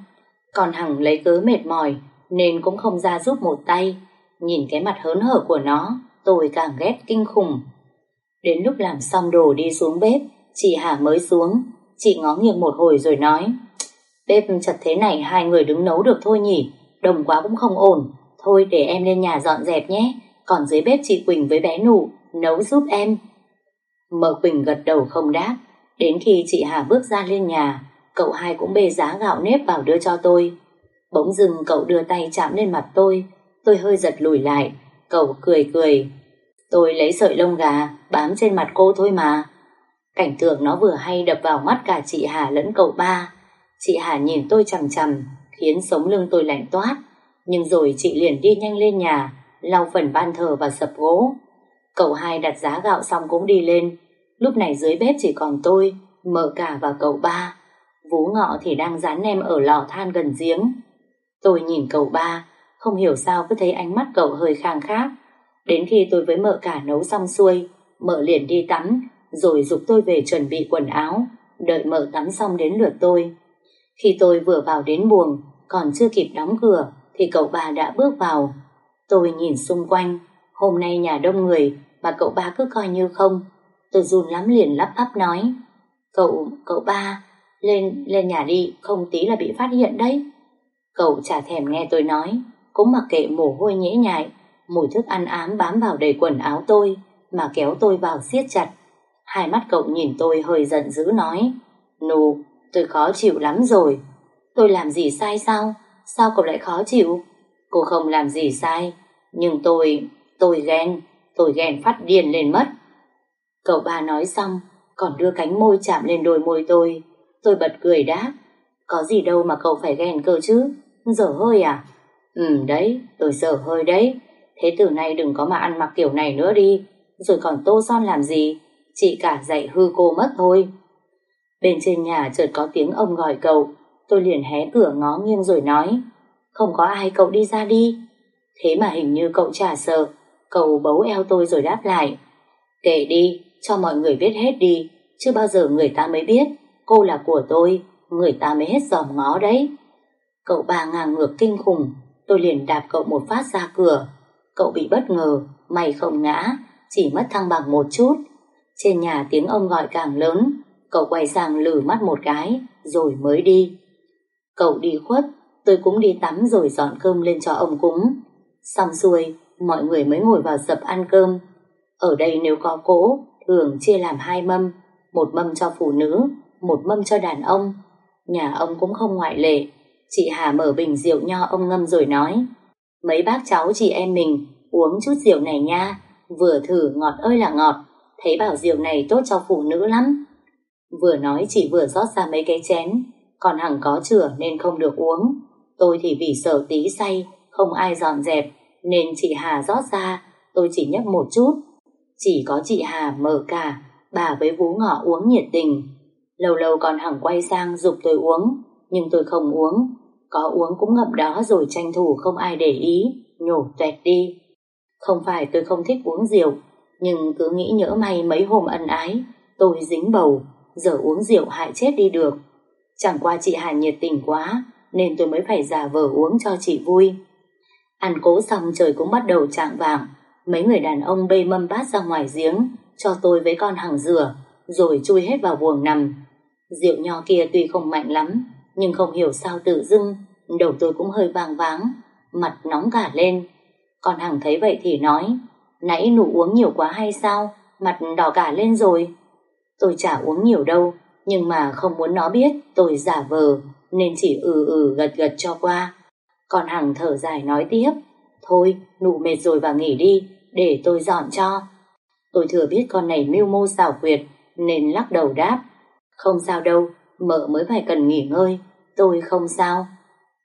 Còn Hằng lấy cớ mệt mỏi, nên cũng không ra giúp một tay. Nhìn cái mặt hớn hở của nó, tôi càng ghét kinh khủng. Đến lúc làm xong đồ đi xuống bếp, chị Hà mới xuống. Chị ngó nghiêng một hồi rồi nói, bếp chật thế này hai người đứng nấu được thôi nhỉ, đồng quá cũng không ổn. Thôi để em lên nhà dọn dẹp nhé, còn dưới bếp chị Quỳnh với bé Nụ nấu giúp em. Mợ Quỳnh gật đầu không đáp, đến khi chị Hà bước ra lên nhà, cậu hai cũng bê giá gạo nếp vào đưa cho tôi. Bỗng dưng cậu đưa tay chạm lên mặt tôi, tôi hơi giật lùi lại, cậu cười cười. Tôi lấy sợi lông gà, bám trên mặt cô thôi mà. Cảnh tượng nó vừa hay đập vào mắt cả chị Hà lẫn cậu ba. Chị Hà nhìn tôi chằm chằm, khiến sống lưng tôi lạnh toát. Nhưng rồi chị liền đi nhanh lên nhà, lau phần ban thờ và sập gỗ. Cậu hai đặt giá gạo xong cũng đi lên. Lúc này dưới bếp chỉ còn tôi, mợ cả và cậu ba. Vú ngọ thì đang dán nem ở lò than gần giếng. Tôi nhìn cậu ba, không hiểu sao cứ thấy ánh mắt cậu hơi khang khác. Đến khi tôi với mợ cả nấu xong xuôi, mợ liền đi tắm, rồi dục tôi về chuẩn bị quần áo, đợi mợ tắm xong đến lượt tôi. Khi tôi vừa vào đến buồng, còn chưa kịp đóng cửa, thì cậu ba đã bước vào. Tôi nhìn xung quanh, hôm nay nhà đông người mà cậu ba cứ coi như không. Tôi run lắm liền lắp bắp nói, cậu, cậu ba, lên, lên nhà đi, không tí là bị phát hiện đấy. Cậu chả thèm nghe tôi nói, cũng mặc kệ mồ hôi nhễ nhại, mùi thức ăn ám bám vào đầy quần áo tôi, mà kéo tôi vào siết chặt. Hai mắt cậu nhìn tôi hơi giận dữ nói, Nù, tôi khó chịu lắm rồi. Tôi làm gì sai sao? Sao cậu lại khó chịu? Cô không làm gì sai, nhưng tôi, tôi ghen, tôi ghen phát điên lên mất. Cậu ba nói xong, còn đưa cánh môi chạm lên đôi môi tôi. Tôi bật cười đáp, có gì đâu mà cậu phải ghen cơ chứ, dở hơi à? Ừ đấy, tôi dở hơi đấy. Thế từ nay đừng có mà ăn mặc kiểu này nữa đi, rồi còn tô son làm gì? Chị cả dạy hư cô mất thôi. Bên trên nhà chợt có tiếng ông gọi cậu, tôi liền hé cửa ngó nghiêng rồi nói, không có ai cậu đi ra đi. Thế mà hình như cậu chả sợ, cậu bấu eo tôi rồi đáp lại. Kể đi, cho mọi người biết hết đi, chứ bao giờ người ta mới biết, cô là của tôi, người ta mới hết dòm ngó đấy. Cậu bà ngang ngược kinh khủng, tôi liền đạp cậu một phát ra cửa. Cậu bị bất ngờ, may không ngã, chỉ mất thăng bằng một chút. Trên nhà tiếng ông gọi càng lớn, cậu quay sang lử mắt một cái, rồi mới đi. Cậu đi khuất, tôi cũng đi tắm rồi dọn cơm lên cho ông cúng. Xong xuôi, mọi người mới ngồi vào dập ăn cơm. Ở đây nếu có cỗ thường chia làm hai mâm, một mâm cho phụ nữ, một mâm cho đàn ông. Nhà ông cũng không ngoại lệ. Chị Hà mở bình rượu nho ông ngâm rồi nói, mấy bác cháu chị em mình uống chút rượu này nha, vừa thử ngọt ơi là ngọt, thấy bảo rượu này tốt cho phụ nữ lắm. Vừa nói chị vừa rót ra mấy cái chén, còn Hằng có chửa nên không được uống. Tôi thì vì sợ tí say, không ai dọn dẹp, nên chị Hà rót ra, tôi chỉ nhấp một chút. Chỉ có chị Hà mở cả, bà với vú ngọ uống nhiệt tình. Lâu lâu còn Hằng quay sang dục tôi uống, nhưng tôi không uống. Có uống cũng ngậm đó rồi tranh thủ không ai để ý, nhổ tuẹt đi. Không phải tôi không thích uống rượu, nhưng cứ nghĩ nhỡ may mấy hôm ân ái, tôi dính bầu, giờ uống rượu hại chết đi được. Chẳng qua chị Hà nhiệt tình quá, nên tôi mới phải giả vờ uống cho chị vui. Ăn cố xong trời cũng bắt đầu trạng vàng, mấy người đàn ông bê mâm bát ra ngoài giếng, cho tôi với con hàng rửa, rồi chui hết vào buồng nằm. Rượu nho kia tuy không mạnh lắm, nhưng không hiểu sao tự dưng, đầu tôi cũng hơi vàng váng, mặt nóng cả lên. Con hàng thấy vậy thì nói, nãy nụ uống nhiều quá hay sao, mặt đỏ cả lên rồi. Tôi chả uống nhiều đâu, nhưng mà không muốn nó biết tôi giả vờ, nên chỉ ừ ừ gật gật cho qua. còn Hằng thở dài nói tiếp, thôi, nụ mệt rồi và nghỉ đi, để tôi dọn cho. Tôi thừa biết con này mưu mô xảo quyệt, nên lắc đầu đáp, không sao đâu, mợ mới phải cần nghỉ ngơi, tôi không sao.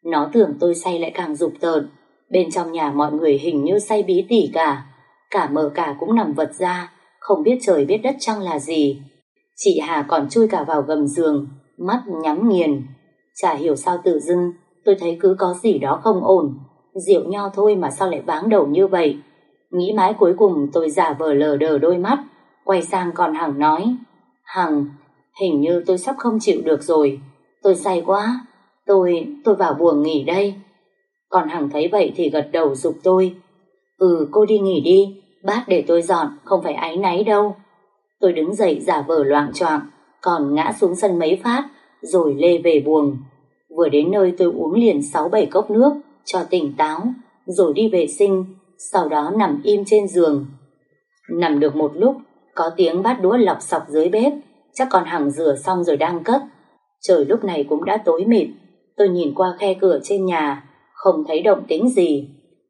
Nó tưởng tôi say lại càng dục tợn, bên trong nhà mọi người hình như say bí tỉ cả, cả mợ cả cũng nằm vật ra, không biết trời biết đất chăng là gì. Chị Hà còn chui cả vào gầm giường, mắt nhắm nghiền. Chả hiểu sao tự dưng, tôi thấy cứ có gì đó không ổn. Rượu nho thôi mà sao lại váng đầu như vậy. Nghĩ mãi cuối cùng tôi giả vờ lờ đờ đôi mắt, quay sang còn Hằng nói. Hằng, hình như tôi sắp không chịu được rồi. Tôi say quá, tôi, tôi vào buồng nghỉ đây. Còn Hằng thấy vậy thì gật đầu dục tôi. Ừ, cô đi nghỉ đi, bát để tôi dọn, không phải áy náy đâu. Tôi đứng dậy giả vờ loạn choạng, còn ngã xuống sân mấy phát, rồi lê về buồng. Vừa đến nơi tôi uống liền 6-7 cốc nước, cho tỉnh táo, rồi đi vệ sinh, sau đó nằm im trên giường. Nằm được một lúc, có tiếng bát đũa lọc sọc dưới bếp, chắc còn hàng rửa xong rồi đang cất. Trời lúc này cũng đã tối mịt, tôi nhìn qua khe cửa trên nhà, không thấy động tĩnh gì.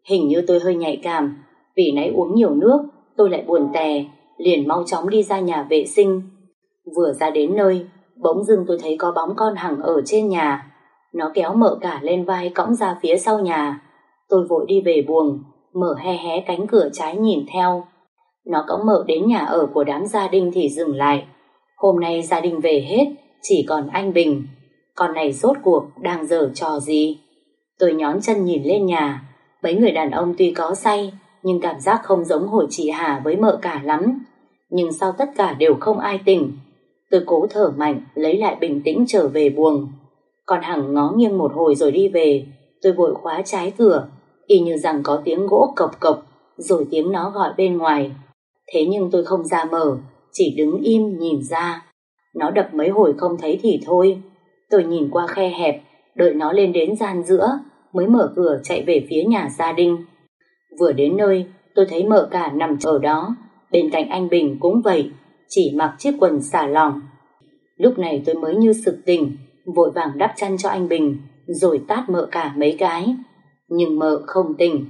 Hình như tôi hơi nhạy cảm, vì nãy uống nhiều nước, tôi lại buồn tè, liền mau chóng đi ra nhà vệ sinh. Vừa ra đến nơi, bỗng dưng tôi thấy có bóng con Hằng ở trên nhà. Nó kéo mợ cả lên vai cõng ra phía sau nhà. Tôi vội đi về buồng, mở hé hé cánh cửa trái nhìn theo. Nó cõng mợ đến nhà ở của đám gia đình thì dừng lại. Hôm nay gia đình về hết, chỉ còn anh Bình. Con này rốt cuộc đang dở trò gì? Tôi nhón chân nhìn lên nhà. Mấy người đàn ông tuy có say, nhưng cảm giác không giống hồi chị Hà với mợ cả lắm nhưng sau tất cả đều không ai tỉnh. Tôi cố thở mạnh, lấy lại bình tĩnh trở về buồng. còn Hằng ngó nghiêng một hồi rồi đi về, tôi vội khóa trái cửa, y như rằng có tiếng gỗ cộc cộc, rồi tiếng nó gọi bên ngoài. Thế nhưng tôi không ra mở, chỉ đứng im nhìn ra. Nó đập mấy hồi không thấy thì thôi. Tôi nhìn qua khe hẹp, đợi nó lên đến gian giữa, mới mở cửa chạy về phía nhà gia đình. Vừa đến nơi, tôi thấy mợ cả nằm ở đó, bên cạnh anh Bình cũng vậy, chỉ mặc chiếc quần xả lòng. Lúc này tôi mới như sực tỉnh, vội vàng đắp chăn cho anh Bình, rồi tát mợ cả mấy cái. Nhưng mợ không tỉnh.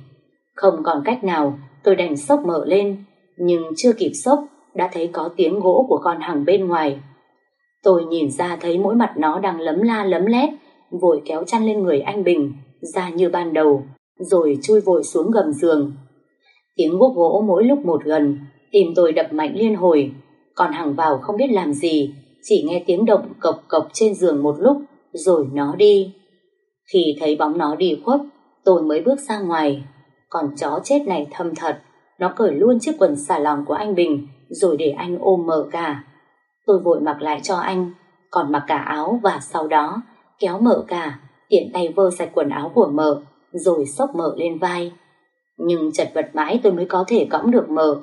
Không còn cách nào, tôi đành sốc mợ lên, nhưng chưa kịp sốc, đã thấy có tiếng gỗ của con hằng bên ngoài. Tôi nhìn ra thấy mỗi mặt nó đang lấm la lấm lét, vội kéo chăn lên người anh Bình, ra như ban đầu, rồi chui vội xuống gầm giường. Tiếng guốc gỗ mỗi lúc một gần, tim tôi đập mạnh liên hồi, còn hằng vào không biết làm gì, chỉ nghe tiếng động cộc cộc trên giường một lúc, rồi nó đi. Khi thấy bóng nó đi khuất, tôi mới bước ra ngoài. Còn chó chết này thâm thật, nó cởi luôn chiếc quần xà lòng của anh Bình, rồi để anh ôm mở cả. Tôi vội mặc lại cho anh, còn mặc cả áo và sau đó kéo mở cả, tiện tay vơ sạch quần áo của mở rồi xốc mở lên vai. Nhưng chật vật mãi tôi mới có thể cõng được mở.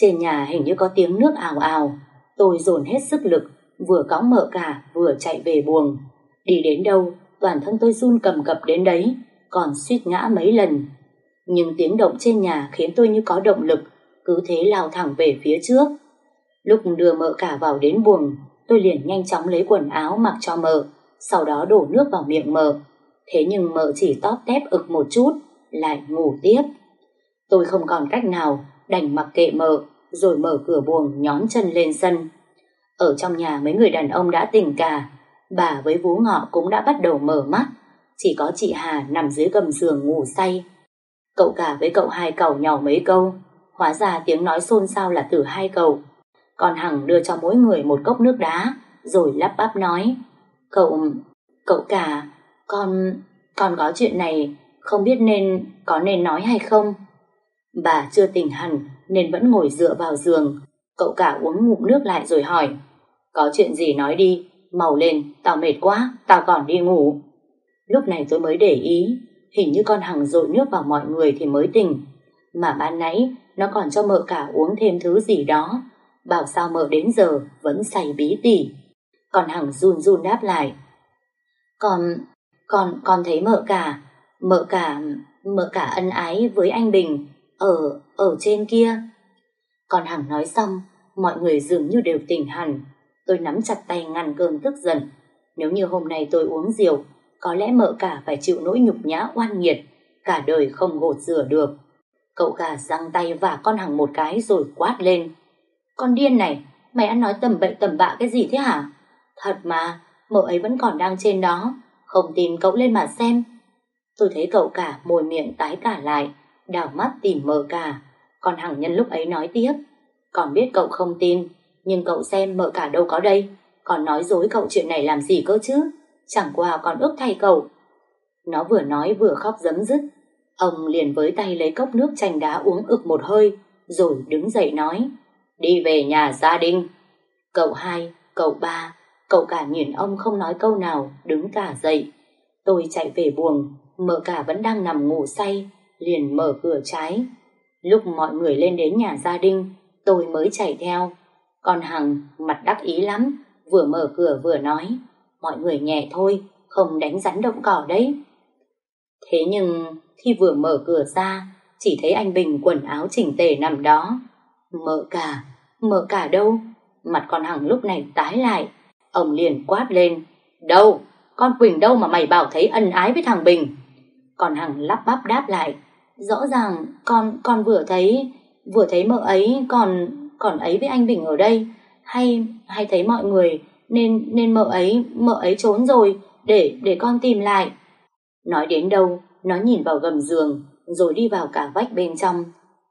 Trên nhà hình như có tiếng nước ào ào, tôi dồn hết sức lực, vừa cõng mợ cả vừa chạy về buồng. Đi đến đâu, toàn thân tôi run cầm cập đến đấy, còn suýt ngã mấy lần. Nhưng tiếng động trên nhà khiến tôi như có động lực, cứ thế lao thẳng về phía trước. Lúc đưa mợ cả vào đến buồng, tôi liền nhanh chóng lấy quần áo mặc cho mợ, sau đó đổ nước vào miệng mợ. Thế nhưng mợ chỉ tóp tép ực một chút, lại ngủ tiếp. Tôi không còn cách nào, đành mặc kệ mở rồi mở cửa buồng nhón chân lên sân. Ở trong nhà mấy người đàn ông đã tỉnh cả, bà với vú ngọ cũng đã bắt đầu mở mắt, chỉ có chị Hà nằm dưới gầm giường ngủ say. Cậu cả với cậu hai cậu nhỏ mấy câu, hóa ra tiếng nói xôn xao là từ hai cậu. Còn Hằng đưa cho mỗi người một cốc nước đá, rồi lắp bắp nói, cậu, cậu cả, con, con có chuyện này, không biết nên, có nên nói hay không? Bà chưa tỉnh hẳn, nên vẫn ngồi dựa vào giường. Cậu cả uống ngụm nước lại rồi hỏi, có chuyện gì nói đi, màu lên, tao mệt quá, tao còn đi ngủ. Lúc này tôi mới để ý, hình như con Hằng dội nước vào mọi người thì mới tỉnh. Mà ban nãy, nó còn cho mợ cả uống thêm thứ gì đó, bảo sao mợ đến giờ vẫn say bí tỉ. Con Hằng run run đáp lại. Con, con, con thấy mợ cả, mợ cả, mợ cả ân ái với anh Bình, ở, ở trên kia. Còn Hằng nói xong, mọi người dường như đều tỉnh hẳn. Tôi nắm chặt tay ngăn cơn tức giận. Nếu như hôm nay tôi uống rượu, có lẽ mợ cả phải chịu nỗi nhục nhã oan nghiệt, cả đời không gột rửa được. Cậu cả giăng tay và con Hằng một cái rồi quát lên. Con điên này, mày ăn nói tầm bậy tầm bạ cái gì thế hả? Thật mà, mợ ấy vẫn còn đang trên đó, không tin cậu lên mà xem. Tôi thấy cậu cả môi miệng tái cả lại, đảo mắt tìm mờ cả. Còn Hằng nhân lúc ấy nói tiếp. Còn biết cậu không tin, nhưng cậu xem mợ cả đâu có đây. Còn nói dối cậu chuyện này làm gì cơ chứ? Chẳng qua còn ước thay cậu. Nó vừa nói vừa khóc dấm dứt. Ông liền với tay lấy cốc nước chanh đá uống ực một hơi, rồi đứng dậy nói. Đi về nhà gia đình. Cậu hai, cậu ba, cậu cả nhìn ông không nói câu nào, đứng cả dậy. Tôi chạy về buồng, mợ cả vẫn đang nằm ngủ say, liền mở cửa trái. Lúc mọi người lên đến nhà gia đình, tôi mới chạy theo. Còn Hằng mặt đắc ý lắm, vừa mở cửa vừa nói, mọi người nhẹ thôi, không đánh rắn động cỏ đấy. Thế nhưng khi vừa mở cửa ra, chỉ thấy anh Bình quần áo chỉnh tề nằm đó. Mợ cả, mợ cả đâu? Mặt con Hằng lúc này tái lại, ông liền quát lên. Đâu? Con Quỳnh đâu mà mày bảo thấy ân ái với thằng Bình? Còn Hằng lắp bắp đáp lại. Rõ ràng, con con vừa thấy vừa thấy mợ ấy còn còn ấy với anh Bình ở đây. Hay hay thấy mọi người, nên nên mợ ấy mợ ấy trốn rồi, để để con tìm lại. Nói đến đâu, nó nhìn vào gầm giường, rồi đi vào cả vách bên trong.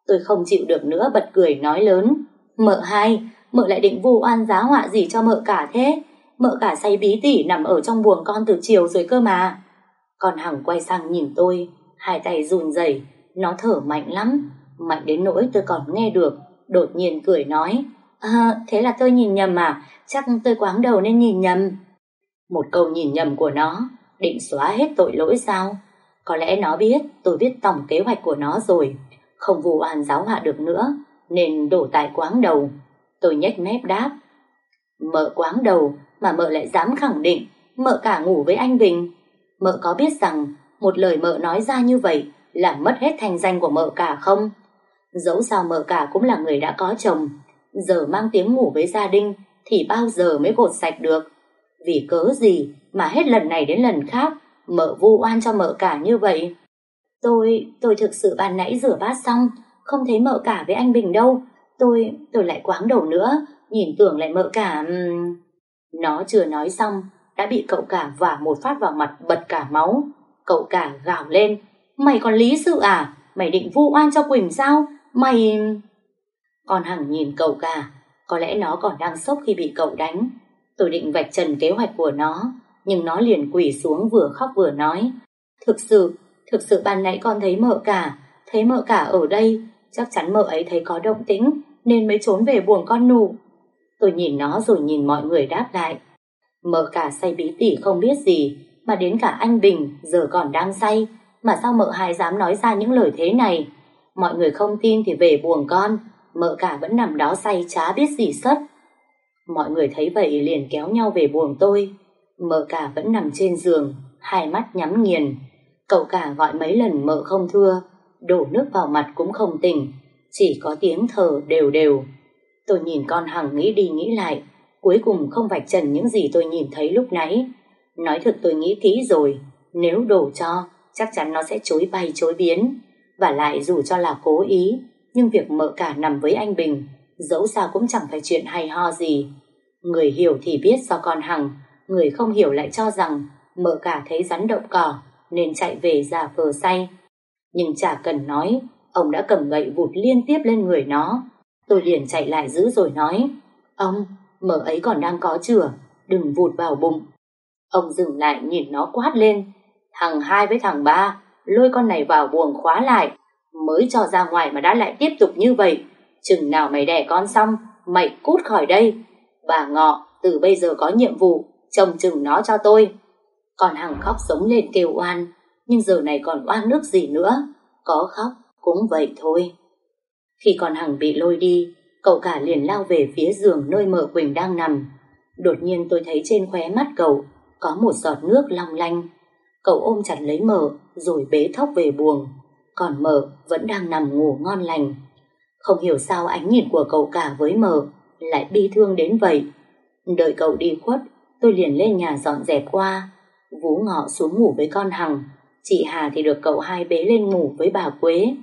Tôi không chịu được nữa, bật cười nói lớn. Mợ hai, mợ lại định vu oan giá họa gì cho mợ cả thế? Mợ cả say bí tỉ nằm ở trong buồng con từ chiều rồi cơ mà. Con hằng quay sang nhìn tôi, hai tay run rẩy nó thở mạnh lắm mạnh đến nỗi tôi còn nghe được đột nhiên cười nói À, thế là tôi nhìn nhầm à? Chắc tôi quáng đầu nên nhìn nhầm. Một câu nhìn nhầm của nó định xóa hết tội lỗi sao? Có lẽ nó biết tôi biết tổng kế hoạch của nó rồi, không vụ oan giáo họa được nữa, nên đổ tại quáng đầu. Tôi nhếch mép đáp. Mợ quáng đầu mà mợ lại dám khẳng định mợ cả ngủ với anh Bình. Mợ có biết rằng một lời mợ nói ra như vậy làm mất hết thanh danh của mợ cả không? Dẫu sao mợ cả cũng là người đã có chồng, giờ mang tiếng ngủ với gia đình thì bao giờ mới gột sạch được. Vì cớ gì mà hết lần này đến lần khác mợ vu oan cho mợ cả như vậy? Tôi, tôi thực sự ban nãy rửa bát xong, không thấy mợ cả với anh Bình đâu. Tôi, tôi lại quáng đầu nữa, nhìn tưởng lại mợ cả... Nó chưa nói xong, đã bị cậu cả vả một phát vào mặt bật cả máu. Cậu cả gào lên, mày còn lý sự à? Mày định vu oan cho Quỳnh sao? Mày... Con Hằng nhìn cậu cả, có lẽ nó còn đang sốc khi bị cậu đánh. Tôi định vạch trần kế hoạch của nó, nhưng nó liền quỳ xuống vừa khóc vừa nói. Thực sự, thực sự ban nãy con thấy mợ cả, thấy mợ cả ở đây, chắc chắn mợ ấy thấy có động tĩnh, nên mới trốn về buồng con nụ. Tôi nhìn nó rồi nhìn mọi người đáp lại. Mợ cả say bí tỉ không biết gì, mà đến cả anh Bình giờ còn đang say, mà sao mợ hai dám nói ra những lời thế này? Mọi người không tin thì về buồng con, mợ cả vẫn nằm đó say chá biết gì sất. Mọi người thấy vậy liền kéo nhau về buồng tôi. Mợ cả vẫn nằm trên giường, hai mắt nhắm nghiền. Cậu cả gọi mấy lần mợ không thưa, đổ nước vào mặt cũng không tỉnh, chỉ có tiếng thở đều đều. Tôi nhìn con Hằng nghĩ đi nghĩ lại, cuối cùng không vạch trần những gì tôi nhìn thấy lúc nãy. Nói thật tôi nghĩ kỹ rồi, nếu đổ cho, chắc chắn nó sẽ chối bay chối biến. Và lại dù cho là cố ý, nhưng việc mợ cả nằm với anh Bình, dẫu sao cũng chẳng phải chuyện hay ho gì. Người hiểu thì biết do con Hằng, người không hiểu lại cho rằng mợ cả thấy rắn động cỏ, nên chạy về già vờ say. Nhưng chả cần nói, ông đã cầm gậy vụt liên tiếp lên người nó. Tôi liền chạy lại giữ rồi nói, ông, mợ ấy còn đang có chửa, đừng vụt vào bụng. Ông dừng lại nhìn nó quát lên, thằng hai với thằng ba, lôi con này vào buồng khóa lại, mới cho ra ngoài mà đã lại tiếp tục như vậy. Chừng nào mày đẻ con xong, mày cút khỏi đây. Bà Ngọ, từ bây giờ có nhiệm vụ, trông chừng nó cho tôi. Còn Hằng khóc sống lên kêu oan, nhưng giờ này còn oan nước gì nữa, có khóc cũng vậy thôi. Khi con Hằng bị lôi đi, cậu cả liền lao về phía giường nơi mợ Quỳnh đang nằm. Đột nhiên tôi thấy trên khóe mắt cậu có một giọt nước long lanh. Cậu ôm chặt lấy mờ rồi bế thóc về buồng, còn mờ vẫn đang nằm ngủ ngon lành. Không hiểu sao ánh nhìn của cậu cả với mờ lại bi thương đến vậy. Đợi cậu đi khuất, tôi liền lên nhà dọn dẹp qua. Vú ngọ xuống ngủ với con Hằng, chị Hà thì được cậu hai bế lên ngủ với bà Quế.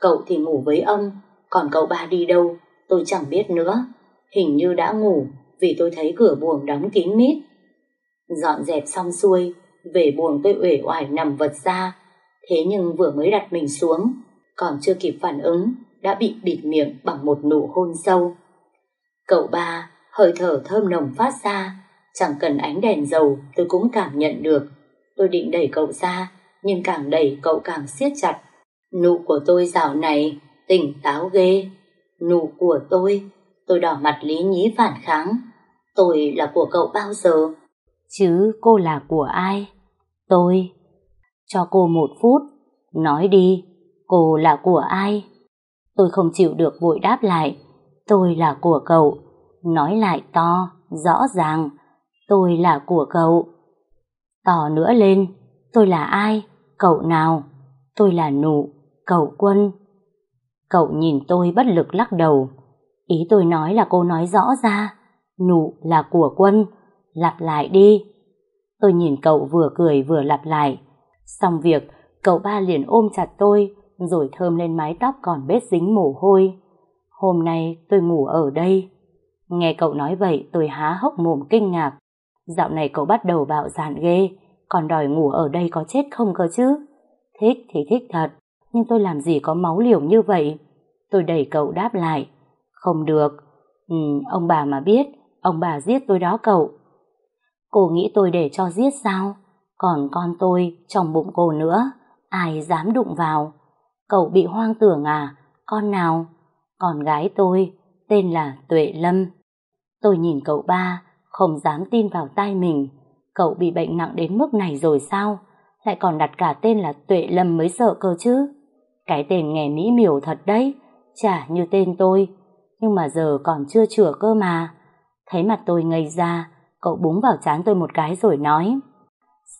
Cậu thì ngủ với ông, còn cậu ba đi đâu, tôi chẳng biết nữa. Hình như đã ngủ, vì tôi thấy cửa buồng đóng kín mít. Dọn dẹp xong xuôi, về buồng tôi uể oải nằm vật ra. Thế nhưng vừa mới đặt mình xuống, còn chưa kịp phản ứng, đã bị bịt miệng bằng một nụ hôn sâu. Cậu ba, hơi thở thơm nồng phát ra, chẳng cần ánh đèn dầu tôi cũng cảm nhận được. Tôi định đẩy cậu ra, nhưng càng đẩy cậu càng siết chặt. Nụ của tôi dạo này, tỉnh táo ghê. Nụ của tôi, tôi đỏ mặt lý nhí phản kháng. Tôi là của cậu bao giờ? Chứ cô là của ai? Tôi. Cho cô một phút. Nói đi, cô là của ai? Tôi không chịu được vội đáp lại. Tôi là của cậu. Nói lại to, rõ ràng. Tôi là của cậu. Tỏ nữa lên, tôi là ai? Cậu nào? Tôi là nụ, cậu quân. Cậu nhìn tôi bất lực lắc đầu. Ý tôi nói là cô nói rõ ra. Nụ là của quân. Lặp lại đi. Tôi nhìn cậu vừa cười vừa lặp lại. Xong việc, cậu ba liền ôm chặt tôi, rồi thơm lên mái tóc còn bết dính mồ hôi. Hôm nay tôi ngủ ở đây. Nghe cậu nói vậy tôi há hốc mồm kinh ngạc. Dạo này cậu bắt đầu bạo dạn ghê, còn đòi ngủ ở đây có chết không cơ chứ? Thích thì thích thật, nhưng tôi làm gì có máu liều như vậy? Tôi đẩy cậu đáp lại. Không được. Ừ, ông bà mà biết, ông bà giết tôi đó cậu. Cô nghĩ tôi để cho giết sao? Còn con tôi trong bụng cô nữa, ai dám đụng vào? Cậu bị hoang tưởng à? Con nào? Con gái tôi, tên là Tuệ Lâm. Tôi nhìn cậu ba, không dám tin vào tai mình. Cậu bị bệnh nặng đến mức này rồi sao? Lại còn đặt cả tên là Tuệ Lâm mới sợ cơ chứ. Cái tên nghe mỹ miều thật đấy, chả như tên tôi. Nhưng mà giờ còn chưa chữa cơ mà. Thấy mặt tôi ngây ra, cậu búng vào chán tôi một cái rồi nói.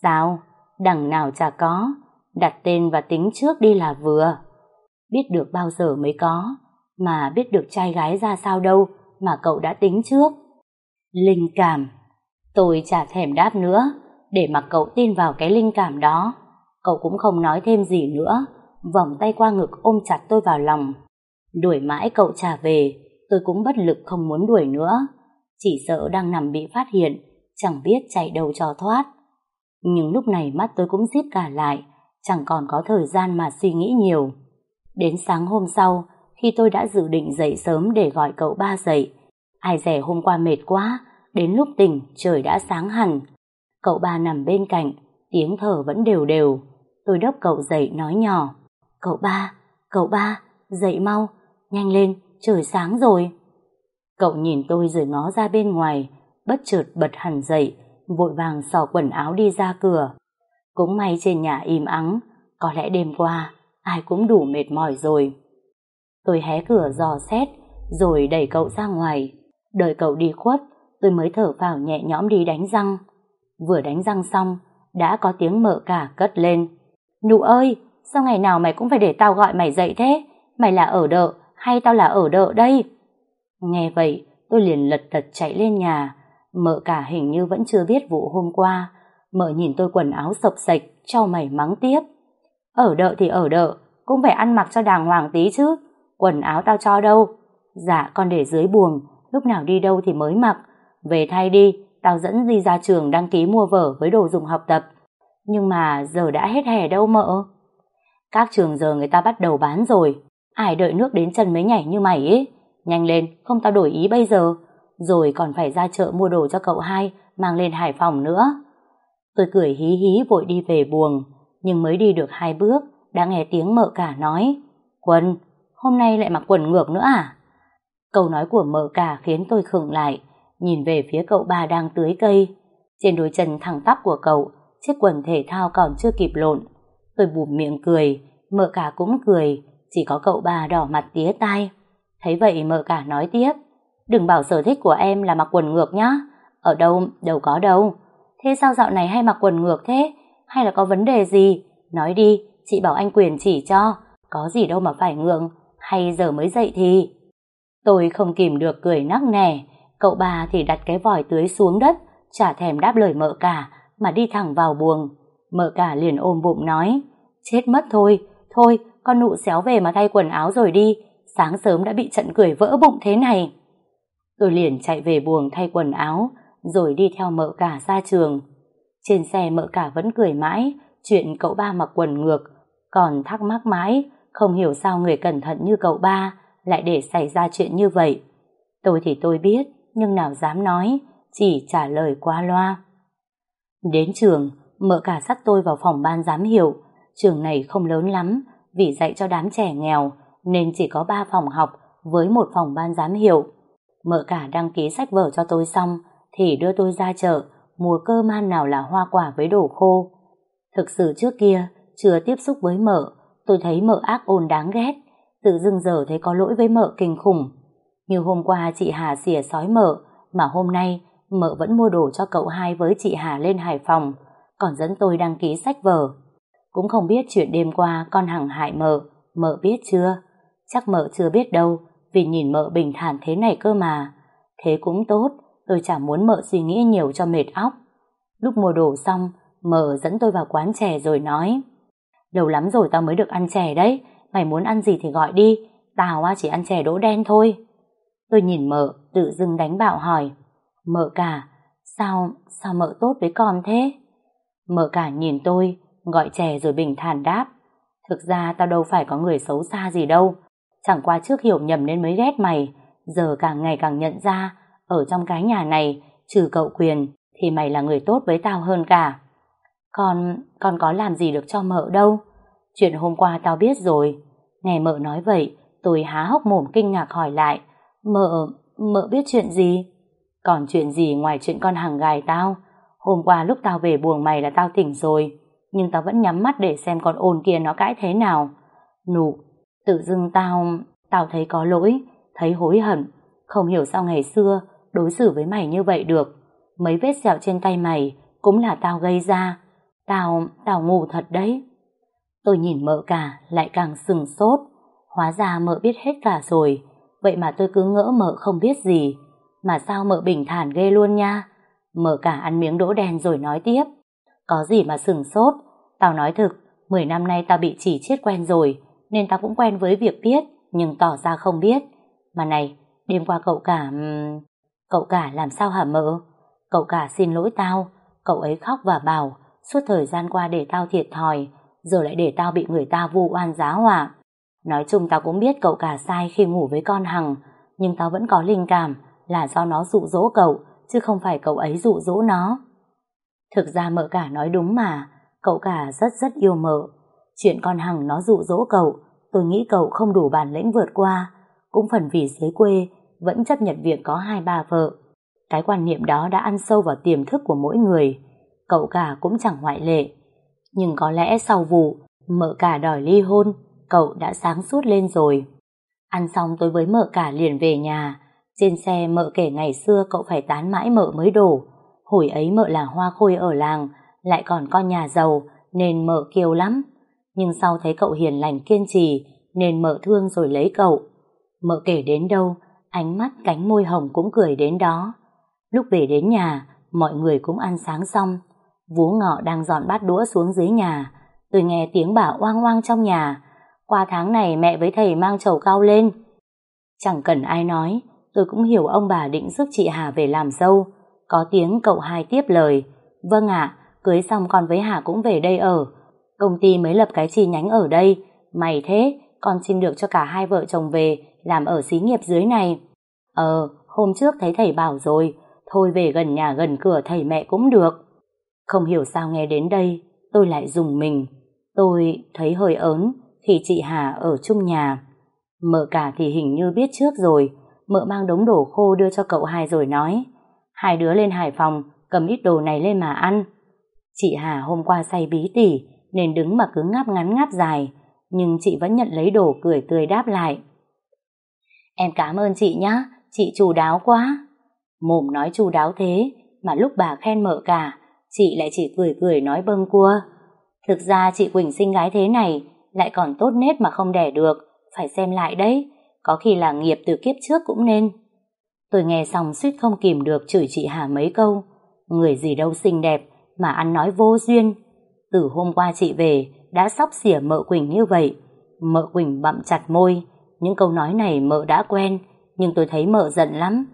Sao? Đằng nào chả có. Đặt tên và tính trước đi là vừa. Biết được bao giờ mới có, mà biết được trai gái ra sao đâu mà cậu đã tính trước. Linh cảm. Tôi chả thèm đáp nữa, để mặc cậu tin vào cái linh cảm đó. Cậu cũng không nói thêm gì nữa, vòng tay qua ngực ôm chặt tôi vào lòng. Đuổi mãi cậu trả về, tôi cũng bất lực không muốn đuổi nữa. Chỉ sợ đang nằm bị phát hiện, chẳng biết chạy đâu cho thoát. Nhưng lúc này mắt tôi cũng giết cả lại, chẳng còn có thời gian mà suy nghĩ nhiều. Đến sáng hôm sau, khi tôi đã dự định dậy sớm để gọi cậu ba dậy, ai rẻ hôm qua mệt quá, đến lúc tỉnh trời đã sáng hẳn. Cậu ba nằm bên cạnh, tiếng thở vẫn đều đều. Tôi đốc cậu dậy nói nhỏ, cậu ba, cậu ba, dậy mau, nhanh lên, trời sáng rồi. Cậu nhìn tôi rồi ngó ra bên ngoài, bất chợt bật hẳn dậy, vội vàng xỏ quần áo đi ra cửa. Cũng may trên nhà im ắng, có lẽ đêm qua ai cũng đủ mệt mỏi rồi. Tôi hé cửa dò xét, rồi đẩy cậu ra ngoài. Đợi cậu đi khuất, tôi mới thở phào nhẹ nhõm đi đánh răng. Vừa đánh răng xong, đã có tiếng mợ cả cất lên. Nụ ơi, sao ngày nào mày cũng phải để tao gọi mày dậy thế? Mày là ở đợ hay tao là ở đợ đây? Nghe vậy, tôi liền lật tật chạy lên nhà. Mợ cả hình như vẫn chưa biết vụ hôm qua. Mợ nhìn tôi quần áo sộc sạch, trao mày mắng tiếp. Ở đợ thì ở đợ, cũng phải ăn mặc cho đàng hoàng tí chứ. Quần áo tao cho đâu? Dạ, con để dưới buồng, lúc nào đi đâu thì mới mặc. Về thay đi, tao dẫn đi ra trường đăng ký mua vở với đồ dùng học tập. Nhưng mà giờ đã hết hè đâu mợ. Các trường giờ người ta bắt đầu bán rồi. Ai đợi nước đến chân mới nhảy như mày ấy. Nhanh lên, không tao đổi ý bây giờ. Rồi còn phải ra chợ mua đồ cho cậu hai, mang lên Hải Phòng nữa. Tôi cười hí hí vội đi về buồng, nhưng mới đi được hai bước, đã nghe tiếng mợ cả nói. Quân, hôm nay lại mặc quần ngược nữa à? Câu nói của mợ cả khiến tôi khựng lại, nhìn về phía cậu ba đang tưới cây. Trên đôi chân thẳng tắp của cậu, chiếc quần thể thao còn chưa kịp lộn. Tôi bùm miệng cười, mợ cả cũng cười, chỉ có cậu ba đỏ mặt tía tai. Thấy vậy mợ cả nói tiếp, đừng bảo sở thích của em là mặc quần ngược nhá. Ở đâu, đâu có đâu. Thế sao dạo này hay mặc quần ngược thế? Hay là có vấn đề gì? Nói đi, chị bảo anh quyền chỉ cho. Có gì đâu mà phải ngượng, hay giờ mới dậy thì... Tôi không kìm được cười nắc nẻ, cậu bà thì đặt cái vòi tưới xuống đất, chả thèm đáp lời mợ cả, mà đi thẳng vào buồng. Mợ cả liền ôm bụng nói, chết mất thôi, thôi, con nụ xéo về mà thay quần áo rồi đi, sáng sớm đã bị trận cười vỡ bụng thế này. Tôi liền chạy về buồng thay quần áo, rồi đi theo mợ cả ra trường. Trên xe mợ cả vẫn cười mãi, chuyện cậu ba mặc quần ngược, còn thắc mắc mãi, không hiểu sao người cẩn thận như cậu ba lại để xảy ra chuyện như vậy. Tôi thì tôi biết, nhưng nào dám nói, chỉ trả lời qua loa. Đến trường, mợ cả dắt tôi vào phòng ban giám hiệu. Trường này không lớn lắm, vì dạy cho đám trẻ nghèo, nên chỉ có 3 phòng học với một phòng ban giám hiệu. Mợ cả đăng ký sách vở cho tôi xong, thì đưa tôi ra chợ, mua cơm ăn nào là hoa quả với đồ khô. Thực sự trước kia, chưa tiếp xúc với mợ, tôi thấy mợ ác ôn đáng ghét, tự dưng giờ thấy có lỗi với mợ kinh khủng. Như hôm qua chị Hà xỉa sói mợ, mà hôm nay mợ vẫn mua đồ cho cậu hai với chị Hà lên Hải Phòng, còn dẫn tôi đăng ký sách vở. Cũng không biết chuyện đêm qua con hằng hại mợ, mợ biết chưa? Chắc mợ chưa biết đâu, vì nhìn mợ bình thản thế này cơ mà. Thế cũng tốt, tôi chẳng muốn mợ suy nghĩ nhiều cho mệt óc. Lúc mua đồ xong, mợ dẫn tôi vào quán chè rồi nói Lâu lắm rồi tao mới được ăn chè đấy, mày muốn ăn gì thì gọi đi, tao chỉ ăn chè đỗ đen thôi. Tôi nhìn mợ, tự dưng đánh bạo hỏi Mợ cả, sao, sao mợ tốt với con thế? Mợ cả nhìn tôi, gọi chè rồi bình thản đáp Thực ra tao đâu phải có người xấu xa gì đâu Chẳng qua trước hiểu nhầm nên mới ghét mày. Giờ càng ngày càng nhận ra Ở trong cái nhà này Trừ cậu quyền Thì mày là người tốt với tao hơn cả. Con, con có làm gì được cho mợ đâu? Chuyện hôm qua tao biết rồi. Nghe mợ nói vậy Tôi há hốc mồm kinh ngạc hỏi lại. Mợ, mợ biết chuyện gì? Còn chuyện gì ngoài chuyện con hàng gài tao? Hôm qua lúc tao về buồng mày là tao tỉnh rồi, nhưng tao vẫn nhắm mắt để xem con ôn kia nó cãi thế nào. Nụ, tự dưng tao, tao thấy có lỗi, thấy hối hận, không hiểu sao ngày xưa đối xử với mày như vậy được. Mấy vết sẹo trên tay mày cũng là tao gây ra. Tao, tao ngu thật đấy. Tôi nhìn mợ cả lại càng sừng sốt. Hóa ra mợ biết hết cả rồi. Vậy mà tôi cứ ngỡ mợ không biết gì. Mà sao mợ bình thản ghê luôn nha. Mợ cả ăn miếng đỗ đen rồi nói tiếp. Có gì mà sừng sốt. Tao nói thực, 10 năm nay tao bị chỉ chết quen rồi. Nên tao cũng quen với việc biết, nhưng tỏ ra không biết. Mà này, đêm qua cậu cả... Cậu cả làm sao hả mợ? Cậu cả xin lỗi tao. Cậu ấy khóc và bảo suốt thời gian qua để tao thiệt thòi giờ lại để tao bị người ta vu oan giá họa. Nói chung tao cũng biết cậu cả sai khi ngủ với con Hằng, nhưng tao vẫn có linh cảm là do nó dụ dỗ cậu, chứ không phải cậu ấy dụ dỗ nó. Thực ra mợ cả nói đúng mà, cậu cả rất rất yêu mợ. Chuyện con Hằng nó dụ dỗ cậu, tôi nghĩ cậu không đủ bản lĩnh vượt qua, cũng phần vì dưới quê vẫn chấp nhận việc có hai ba vợ. Cái quan niệm đó đã ăn sâu vào tiềm thức của mỗi người, cậu cả cũng chẳng ngoại lệ. Nhưng có lẽ sau vụ mợ cả đòi ly hôn, cậu đã sáng suốt lên rồi. Ăn xong tôi với mợ cả liền về nhà. Trên xe mợ kể ngày xưa cậu phải tán mãi mợ mới đổ. Hồi ấy mợ là hoa khôi ở làng, lại còn con nhà giàu, nên mợ kiêu lắm. Nhưng sau thấy cậu hiền lành kiên trì, nên mợ thương rồi lấy cậu. Mợ kể đến đâu, ánh mắt cánh môi hồng cũng cười đến đó. Lúc về đến nhà, mọi người cũng ăn sáng xong. Vú ngọ đang dọn bát đũa xuống dưới nhà. Tôi nghe tiếng bà oang oang trong nhà. Qua tháng này mẹ với thầy mang chầu cao lên. Chẳng cần ai nói, tôi cũng hiểu ông bà định giúp chị Hà về làm dâu. Có tiếng cậu hai tiếp lời. Vâng ạ, cưới xong con với Hà cũng về đây ở. Công ty mới lập cái chi nhánh ở đây. Mày thế, con xin được cho cả hai vợ chồng về làm ở xí nghiệp dưới này. Ờ, hôm trước thấy thầy bảo rồi, thôi về gần nhà gần cửa thầy mẹ cũng được. Không hiểu sao nghe đến đây, tôi lại dùng mình. Tôi thấy hơi ớn khi chị Hà ở chung nhà. Mợ cả thì hình như biết trước rồi, mợ mang đống đồ khô đưa cho cậu hai rồi nói. Hai đứa lên Hải Phòng, cầm ít đồ này lên mà ăn. Chị Hà hôm qua say bí tỉ, nên đứng mà cứ ngáp ngắn ngáp dài, nhưng chị vẫn nhận lấy đồ cười tươi đáp lại. Em cảm ơn chị nhá, chị chu đáo quá. Mồm nói chu đáo thế, mà lúc bà khen mợ cả, chị lại chỉ cười cười nói bâng cua. Thực ra chị Quỳnh sinh gái thế này lại còn tốt nết mà không đẻ được, phải xem lại đấy, có khi là nghiệp từ kiếp trước cũng nên. Tôi nghe xong suýt không kìm được chửi chị Hà mấy câu, người gì đâu xinh đẹp mà ăn nói vô duyên. Từ hôm qua chị về đã sóc xỉa mợ Quỳnh như vậy, mợ Quỳnh bậm chặt môi, những câu nói này mợ đã quen, nhưng tôi thấy mợ giận lắm,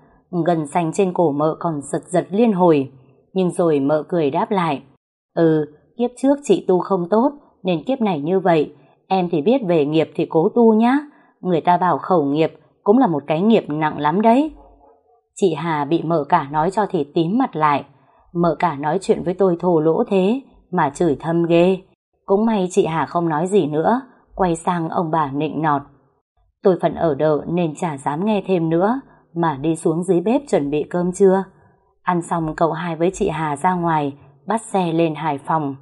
gần xanh trên cổ mợ còn giật giật liên hồi. Nhưng rồi mợ cười đáp lại. Ừ, kiếp trước chị tu không tốt, nên kiếp này như vậy. Em thì biết về nghiệp thì cố tu nhá. Người ta bảo khẩu nghiệp cũng là một cái nghiệp nặng lắm đấy. Chị Hà bị mợ cả nói cho thì tím mặt lại. Mợ cả nói chuyện với tôi thô lỗ thế, mà chửi thâm ghê. Cũng may chị Hà không nói gì nữa, quay sang ông bà nịnh nọt. Tôi phận ở đợ nên chả dám nghe thêm nữa, mà đi xuống dưới bếp chuẩn bị cơm trưa. Ăn xong cậu hai với chị Hà ra ngoài, bắt xe lên Hải Phòng.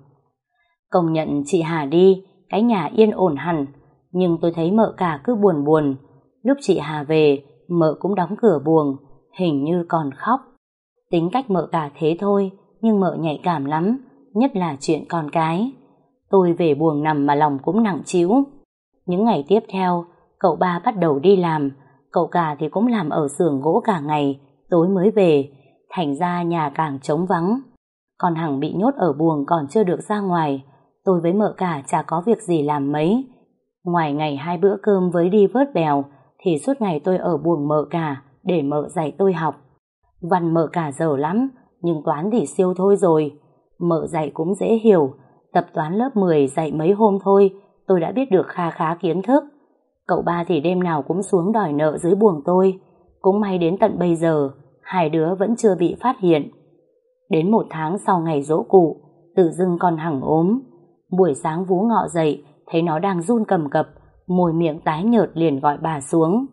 Công nhận chị Hà đi, cái nhà yên ổn hẳn, nhưng tôi thấy mợ cả cứ buồn buồn. Lúc chị Hà về, mợ cũng đóng cửa buồng, hình như còn khóc. Tính cách mợ cả thế thôi, nhưng mợ nhạy cảm lắm, nhất là chuyện con cái. Tôi về buồng nằm mà lòng cũng nặng chiếu. Những ngày tiếp theo, cậu ba bắt đầu đi làm, cậu cả thì cũng làm ở xưởng gỗ cả ngày, tối mới về, thành ra nhà càng trống vắng. Còn Hằng bị nhốt ở buồng còn chưa được ra ngoài, tôi với mợ cả chả có việc gì làm mấy. Ngoài ngày hai bữa cơm với đi vớt bèo, thì suốt ngày tôi ở buồng mợ cả để mợ dạy tôi học. Văn mợ cả dở lắm, nhưng toán thì siêu thôi rồi. Mợ dạy cũng dễ hiểu, tập toán lớp 10 dạy mấy hôm thôi, tôi đã biết được kha khá kiến thức. Cậu ba thì đêm nào cũng xuống đòi nợ dưới buồng tôi. Cũng may đến tận bây giờ, hai đứa vẫn chưa bị phát hiện. Đến một tháng sau ngày dỗ cụ, tự dưng con hằng ốm. Buổi sáng vú ngọ dậy, thấy nó đang run cầm cập, môi miệng tái nhợt liền gọi bà xuống.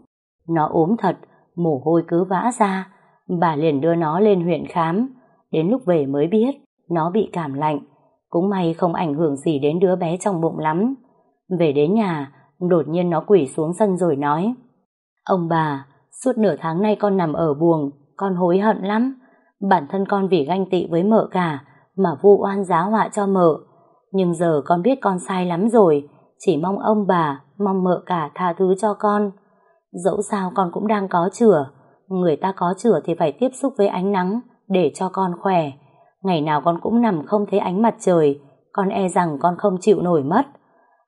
Nó ốm thật, mồ hôi cứ vã ra, bà liền đưa nó lên huyện khám. Đến lúc về mới biết, nó bị cảm lạnh. Cũng may không ảnh hưởng gì đến đứa bé trong bụng lắm. Về đến nhà, đột nhiên nó quỷ xuống sân rồi nói Ông bà, suốt nửa tháng nay con nằm ở buồng, con hối hận lắm. Bản thân con vì ganh tị với mợ cả mà vu oan giá họa cho mợ. Nhưng giờ con biết con sai lắm rồi, chỉ mong ông bà, mong mợ cả tha thứ cho con. Dẫu sao con cũng đang có chửa, người ta có chửa thì phải tiếp xúc với ánh nắng để cho con khỏe. Ngày nào con cũng nằm không thấy ánh mặt trời, con e rằng con không chịu nổi mất.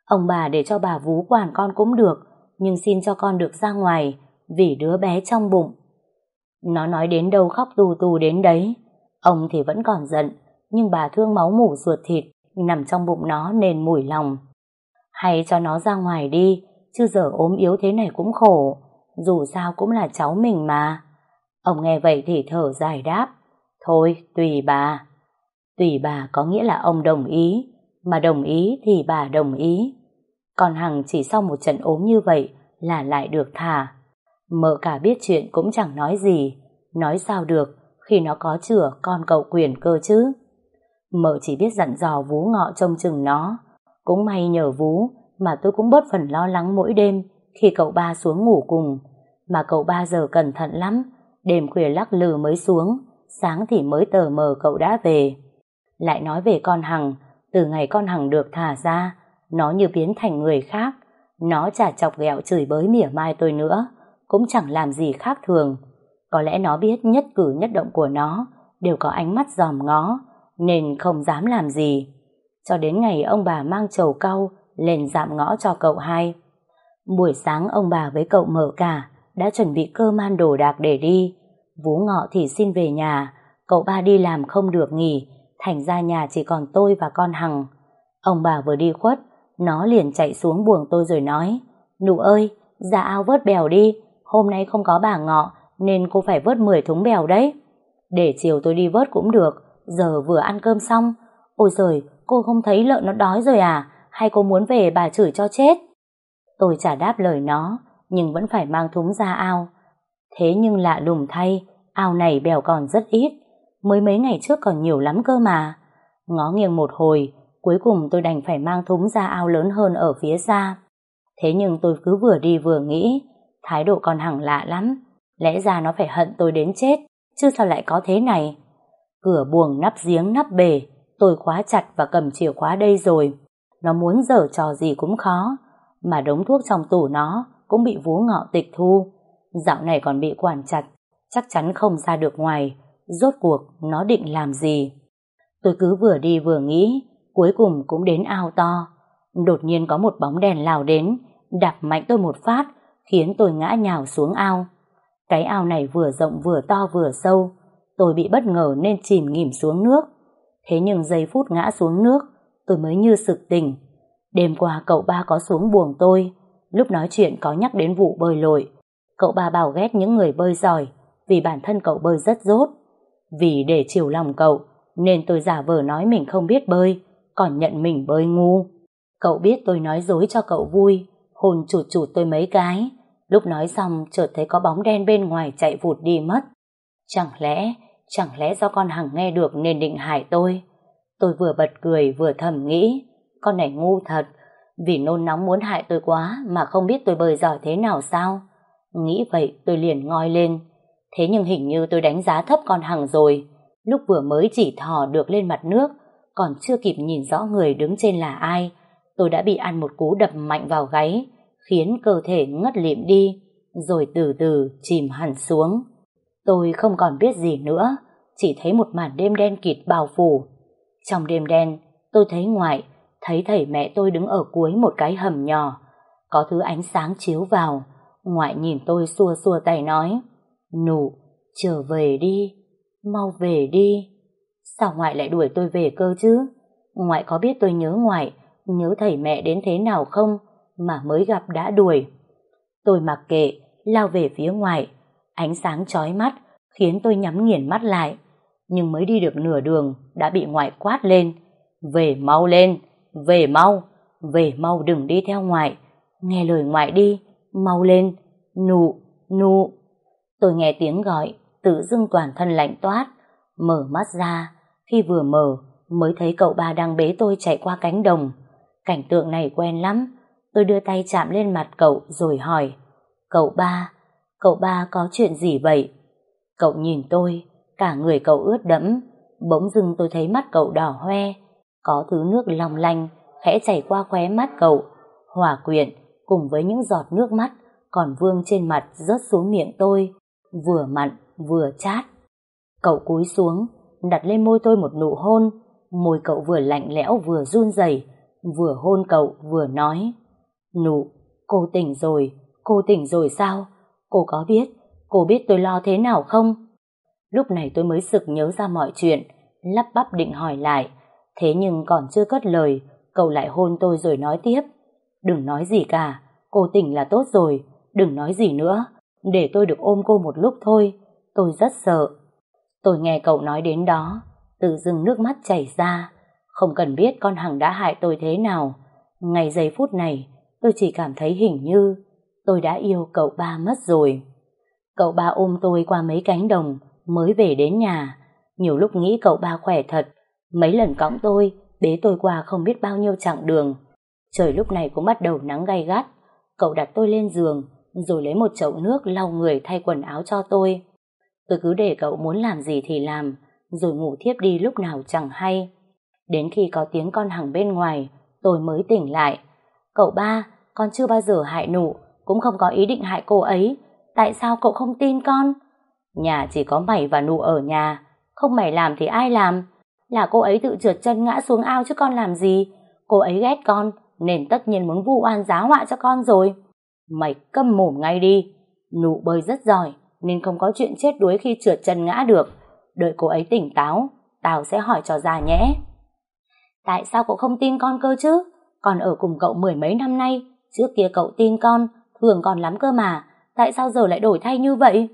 Ông bà để cho bà vú quản con cũng được, nhưng xin cho con được ra ngoài vì đứa bé trong bụng. Nó nói đến đâu khóc tù tù đến đấy. Ông thì vẫn còn giận, nhưng bà thương máu mủ ruột thịt nằm trong bụng nó nên mủi lòng. Hay cho nó ra ngoài đi, chứ giờ ốm yếu thế này cũng khổ, dù sao cũng là cháu mình mà. Ông nghe vậy thì thở dài đáp, thôi tùy bà. Tùy bà có nghĩa là ông đồng ý, mà đồng ý thì bà đồng ý. Còn Hằng chỉ sau một trận ốm như vậy là lại được thả. Mợ cả biết chuyện cũng chẳng nói gì, nói sao được khi nó có chửa con cậu quyền cơ chứ. Mợ chỉ biết dặn dò vú ngọ trông chừng nó. Cũng may nhờ vú mà tôi cũng bớt phần lo lắng mỗi đêm khi cậu ba xuống ngủ cùng. Mà cậu ba giờ cẩn thận lắm, đêm khuya lắc lừ mới xuống, sáng thì mới tờ mờ cậu đã về. Lại nói về con Hằng, từ ngày con Hằng được thả ra, nó như biến thành người khác. Nó chả chọc ghẹo chửi bới mỉa mai tôi nữa, cũng chẳng làm gì khác thường. Có lẽ nó biết nhất cử nhất động của nó đều có ánh mắt dòm ngó, nên không dám làm gì. Cho đến ngày ông bà mang chầu cau lên dạm ngõ cho cậu hai. Buổi sáng ông bà với cậu mở cả đã chuẩn bị cơ man đồ đạc để đi. Vú ngọ thì xin về nhà, cậu ba đi làm không được nghỉ, thành ra nhà chỉ còn tôi và con Hằng. Ông bà vừa đi khuất, nó liền chạy xuống buồng tôi rồi nói, Nụ ơi, ra ao vớt bèo đi, hôm nay không có bà ngọ, nên cô phải vớt 10 thúng bèo đấy. Để chiều tôi đi vớt cũng được, giờ vừa ăn cơm xong. Ôi giời, cô không thấy lợn nó đói rồi à? Hay cô muốn về bà chửi cho chết? Tôi trả đáp lời nó, nhưng vẫn phải mang thúng ra ao. Thế nhưng lạ lùng thay, ao này bèo còn rất ít, mới mấy ngày trước còn nhiều lắm cơ mà. Ngó nghiêng một hồi, cuối cùng tôi đành phải mang thúng ra ao lớn hơn ở phía xa. Thế nhưng tôi cứ vừa đi vừa nghĩ, thái độ còn hằng lạ lắm, lẽ ra nó phải hận tôi đến chết, chứ sao lại có thế này. Cửa buồng nắp giếng nắp bể, tôi khóa chặt và cầm chìa khóa đây rồi. Nó muốn dở trò gì cũng khó, mà đống thuốc trong tủ nó cũng bị vú ngọ tịch thu. Dạo này còn bị quản chặt, chắc chắn không ra được ngoài. Rốt cuộc nó định làm gì? Tôi cứ vừa đi vừa nghĩ, cuối cùng cũng đến ao to. Đột nhiên có một bóng đèn lao đến, đạp mạnh tôi một phát, khiến tôi ngã nhào xuống ao. Cái ao này vừa rộng vừa to vừa sâu, tôi bị bất ngờ nên chìm nghỉm xuống nước. Thế nhưng giây phút ngã xuống nước, tôi mới như sực tỉnh. Đêm qua cậu ba có xuống buồng tôi, lúc nói chuyện có nhắc đến vụ bơi lội. Cậu ba bảo ghét những người bơi giỏi, vì bản thân cậu bơi rất rốt. Vì để chiều lòng cậu, nên tôi giả vờ nói mình không biết bơi, còn nhận mình bơi ngu. Cậu biết tôi nói dối cho cậu vui, hồn chụt chụt tôi mấy cái. Lúc nói xong chợt thấy có bóng đen bên ngoài chạy vụt đi mất. Chẳng lẽ, chẳng lẽ do con Hằng nghe được nên định hại tôi? Tôi vừa bật cười vừa thầm nghĩ, con này ngu thật, vì nôn nóng muốn hại tôi quá mà không biết tôi bơi giỏi thế nào sao? Nghĩ vậy tôi liền ngoi lên. Thế nhưng hình như tôi đánh giá thấp con Hằng rồi. Lúc vừa mới chỉ thò được lên mặt nước, còn chưa kịp nhìn rõ người đứng trên là ai, tôi đã bị ăn một cú đập mạnh vào gáy, khiến cơ thể ngất lịm đi, rồi từ từ chìm hẳn xuống. Tôi không còn biết gì nữa, chỉ thấy một màn đêm đen kịt bao phủ. Trong đêm đen, tôi thấy ngoại, thấy thầy mẹ tôi đứng ở cuối một cái hầm nhỏ. Có thứ ánh sáng chiếu vào, ngoại nhìn tôi xua xua tay nói, Nụ, trở về đi, mau về đi. Sao ngoại lại đuổi tôi về cơ chứ? Ngoại có biết tôi nhớ ngoại, nhớ thầy mẹ đến thế nào không, mà mới gặp đã đuổi. Tôi mặc kệ, lao về phía ngoại, ánh sáng chói mắt, khiến tôi nhắm nghiền mắt lại. Nhưng mới đi được nửa đường, đã bị ngoại quát lên. Về mau lên, về mau, về mau đừng đi theo ngoại. Nghe lời ngoại đi, mau lên, nụ, nụ. Tôi nghe tiếng gọi, tự dưng toàn thân lạnh toát, mở mắt ra, Khi vừa mở, mới thấy cậu ba đang bế tôi chạy qua cánh đồng. Cảnh tượng này quen lắm. Tôi đưa tay chạm lên mặt cậu rồi hỏi. Cậu ba, cậu ba có chuyện gì vậy? Cậu nhìn tôi, cả người cậu ướt đẫm. Bỗng dưng tôi thấy mắt cậu đỏ hoe. Có thứ nước long lanh, khẽ chảy qua khóe mắt cậu. Hòa quyện, cùng với những giọt nước mắt, còn vương trên mặt rớt xuống miệng tôi. Vừa mặn, vừa chát. Cậu cúi xuống, đặt lên môi tôi một nụ hôn. Môi cậu vừa lạnh lẽo vừa run rẩy, vừa hôn cậu vừa nói. Nụ, cô tỉnh rồi, cô tỉnh rồi sao? Cô có biết, cô biết tôi lo thế nào không? Lúc này tôi mới sực nhớ ra mọi chuyện, lắp bắp định hỏi lại. Thế nhưng còn chưa cất lời, cậu lại hôn tôi rồi nói tiếp. Đừng nói gì cả, cô tỉnh là tốt rồi, đừng nói gì nữa, để tôi được ôm cô một lúc thôi, tôi rất sợ. Tôi nghe cậu nói đến đó, tự dưng nước mắt chảy ra, không cần biết con Hằng đã hại tôi thế nào. Ngày giây phút này, tôi chỉ cảm thấy hình như tôi đã yêu cậu ba mất rồi. Cậu ba ôm tôi qua mấy cánh đồng mới về đến nhà. Nhiều lúc nghĩ cậu ba khỏe thật, mấy lần cõng tôi, bế tôi qua không biết bao nhiêu chặng đường. Trời lúc này cũng bắt đầu nắng gay gắt. Cậu đặt tôi lên giường, rồi lấy một chậu nước lau người thay quần áo cho tôi. Tôi cứ để cậu muốn làm gì thì làm, rồi ngủ thiếp đi lúc nào chẳng hay. Đến khi có tiếng con Hằng bên ngoài, tôi mới tỉnh lại. Cậu ba, con chưa bao giờ hại nụ, cũng không có ý định hại cô ấy. Tại sao cậu không tin con? Nhà chỉ có mày và nụ ở nhà, không mày làm thì ai làm? Là cô ấy tự trượt chân ngã xuống ao chứ con làm gì? Cô ấy ghét con, nên tất nhiên muốn vu oan giá họa cho con rồi. Mày câm mồm ngay đi. Nụ bơi rất giỏi, nên không có chuyện chết đuối khi trượt chân ngã được. Đợi cô ấy tỉnh táo, tao sẽ hỏi cho ra nhé. Tại sao cậu không tin con cơ chứ? Còn ở cùng cậu mười mấy năm nay, trước kia cậu tin con, thường còn lắm cơ mà, tại sao giờ lại đổi thay như vậy?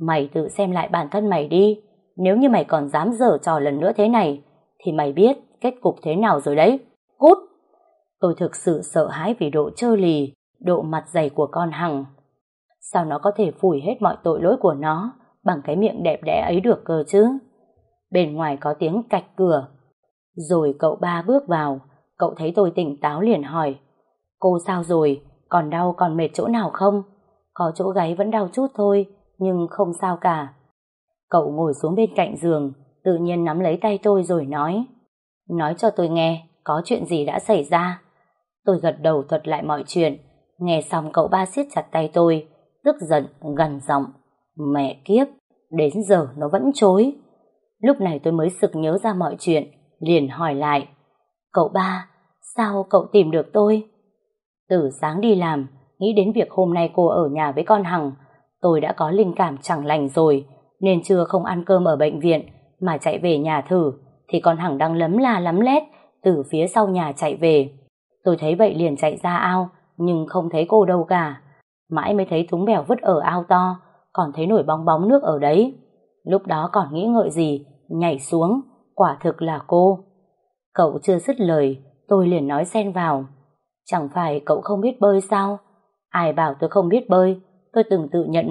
Mày tự xem lại bản thân mày đi, nếu như mày còn dám dở trò lần nữa thế này, thì mày biết kết cục thế nào rồi đấy. Cút! Tôi thực sự sợ hãi vì độ trơ lì, độ mặt dày của con Hằng. Sao nó có thể phủi hết mọi tội lỗi của nó bằng cái miệng đẹp đẽ ấy được cơ chứ? Bên ngoài có tiếng cạch cửa. Rồi cậu ba bước vào, cậu thấy tôi tỉnh táo liền hỏi. Cô sao rồi? Còn đau còn mệt chỗ nào không? Có chỗ gáy vẫn đau chút thôi, nhưng không sao cả. Cậu ngồi xuống bên cạnh giường, tự nhiên nắm lấy tay tôi rồi nói. Nói cho tôi nghe, có chuyện gì đã xảy ra? Tôi gật đầu thuật lại mọi chuyện, nghe xong cậu ba siết chặt tay tôi, tức giận, gần giọng. Mẹ kiếp, đến giờ nó vẫn chối. Lúc này tôi mới sực nhớ ra mọi chuyện, liền hỏi lại. Cậu ba, sao cậu tìm được tôi? Từ sáng đi làm, nghĩ đến việc hôm nay cô ở nhà với con Hằng, tôi đã có linh cảm chẳng lành rồi, nên chưa không ăn cơm ở bệnh viện, mà chạy về nhà thử, thì con Hằng đang lấm la lắm lét, từ phía sau nhà chạy về. Tôi thấy vậy liền chạy ra ao, nhưng không thấy cô đâu cả. Mãi mới thấy thúng bèo vứt ở ao to, còn thấy nổi bóng bóng nước ở đấy. Lúc đó còn nghĩ ngợi gì, nhảy xuống, quả thực là cô. Cậu chưa dứt lời, tôi liền nói xen vào. Chẳng phải cậu không biết bơi sao? Ai bảo tôi không biết bơi, tôi từng tự nhận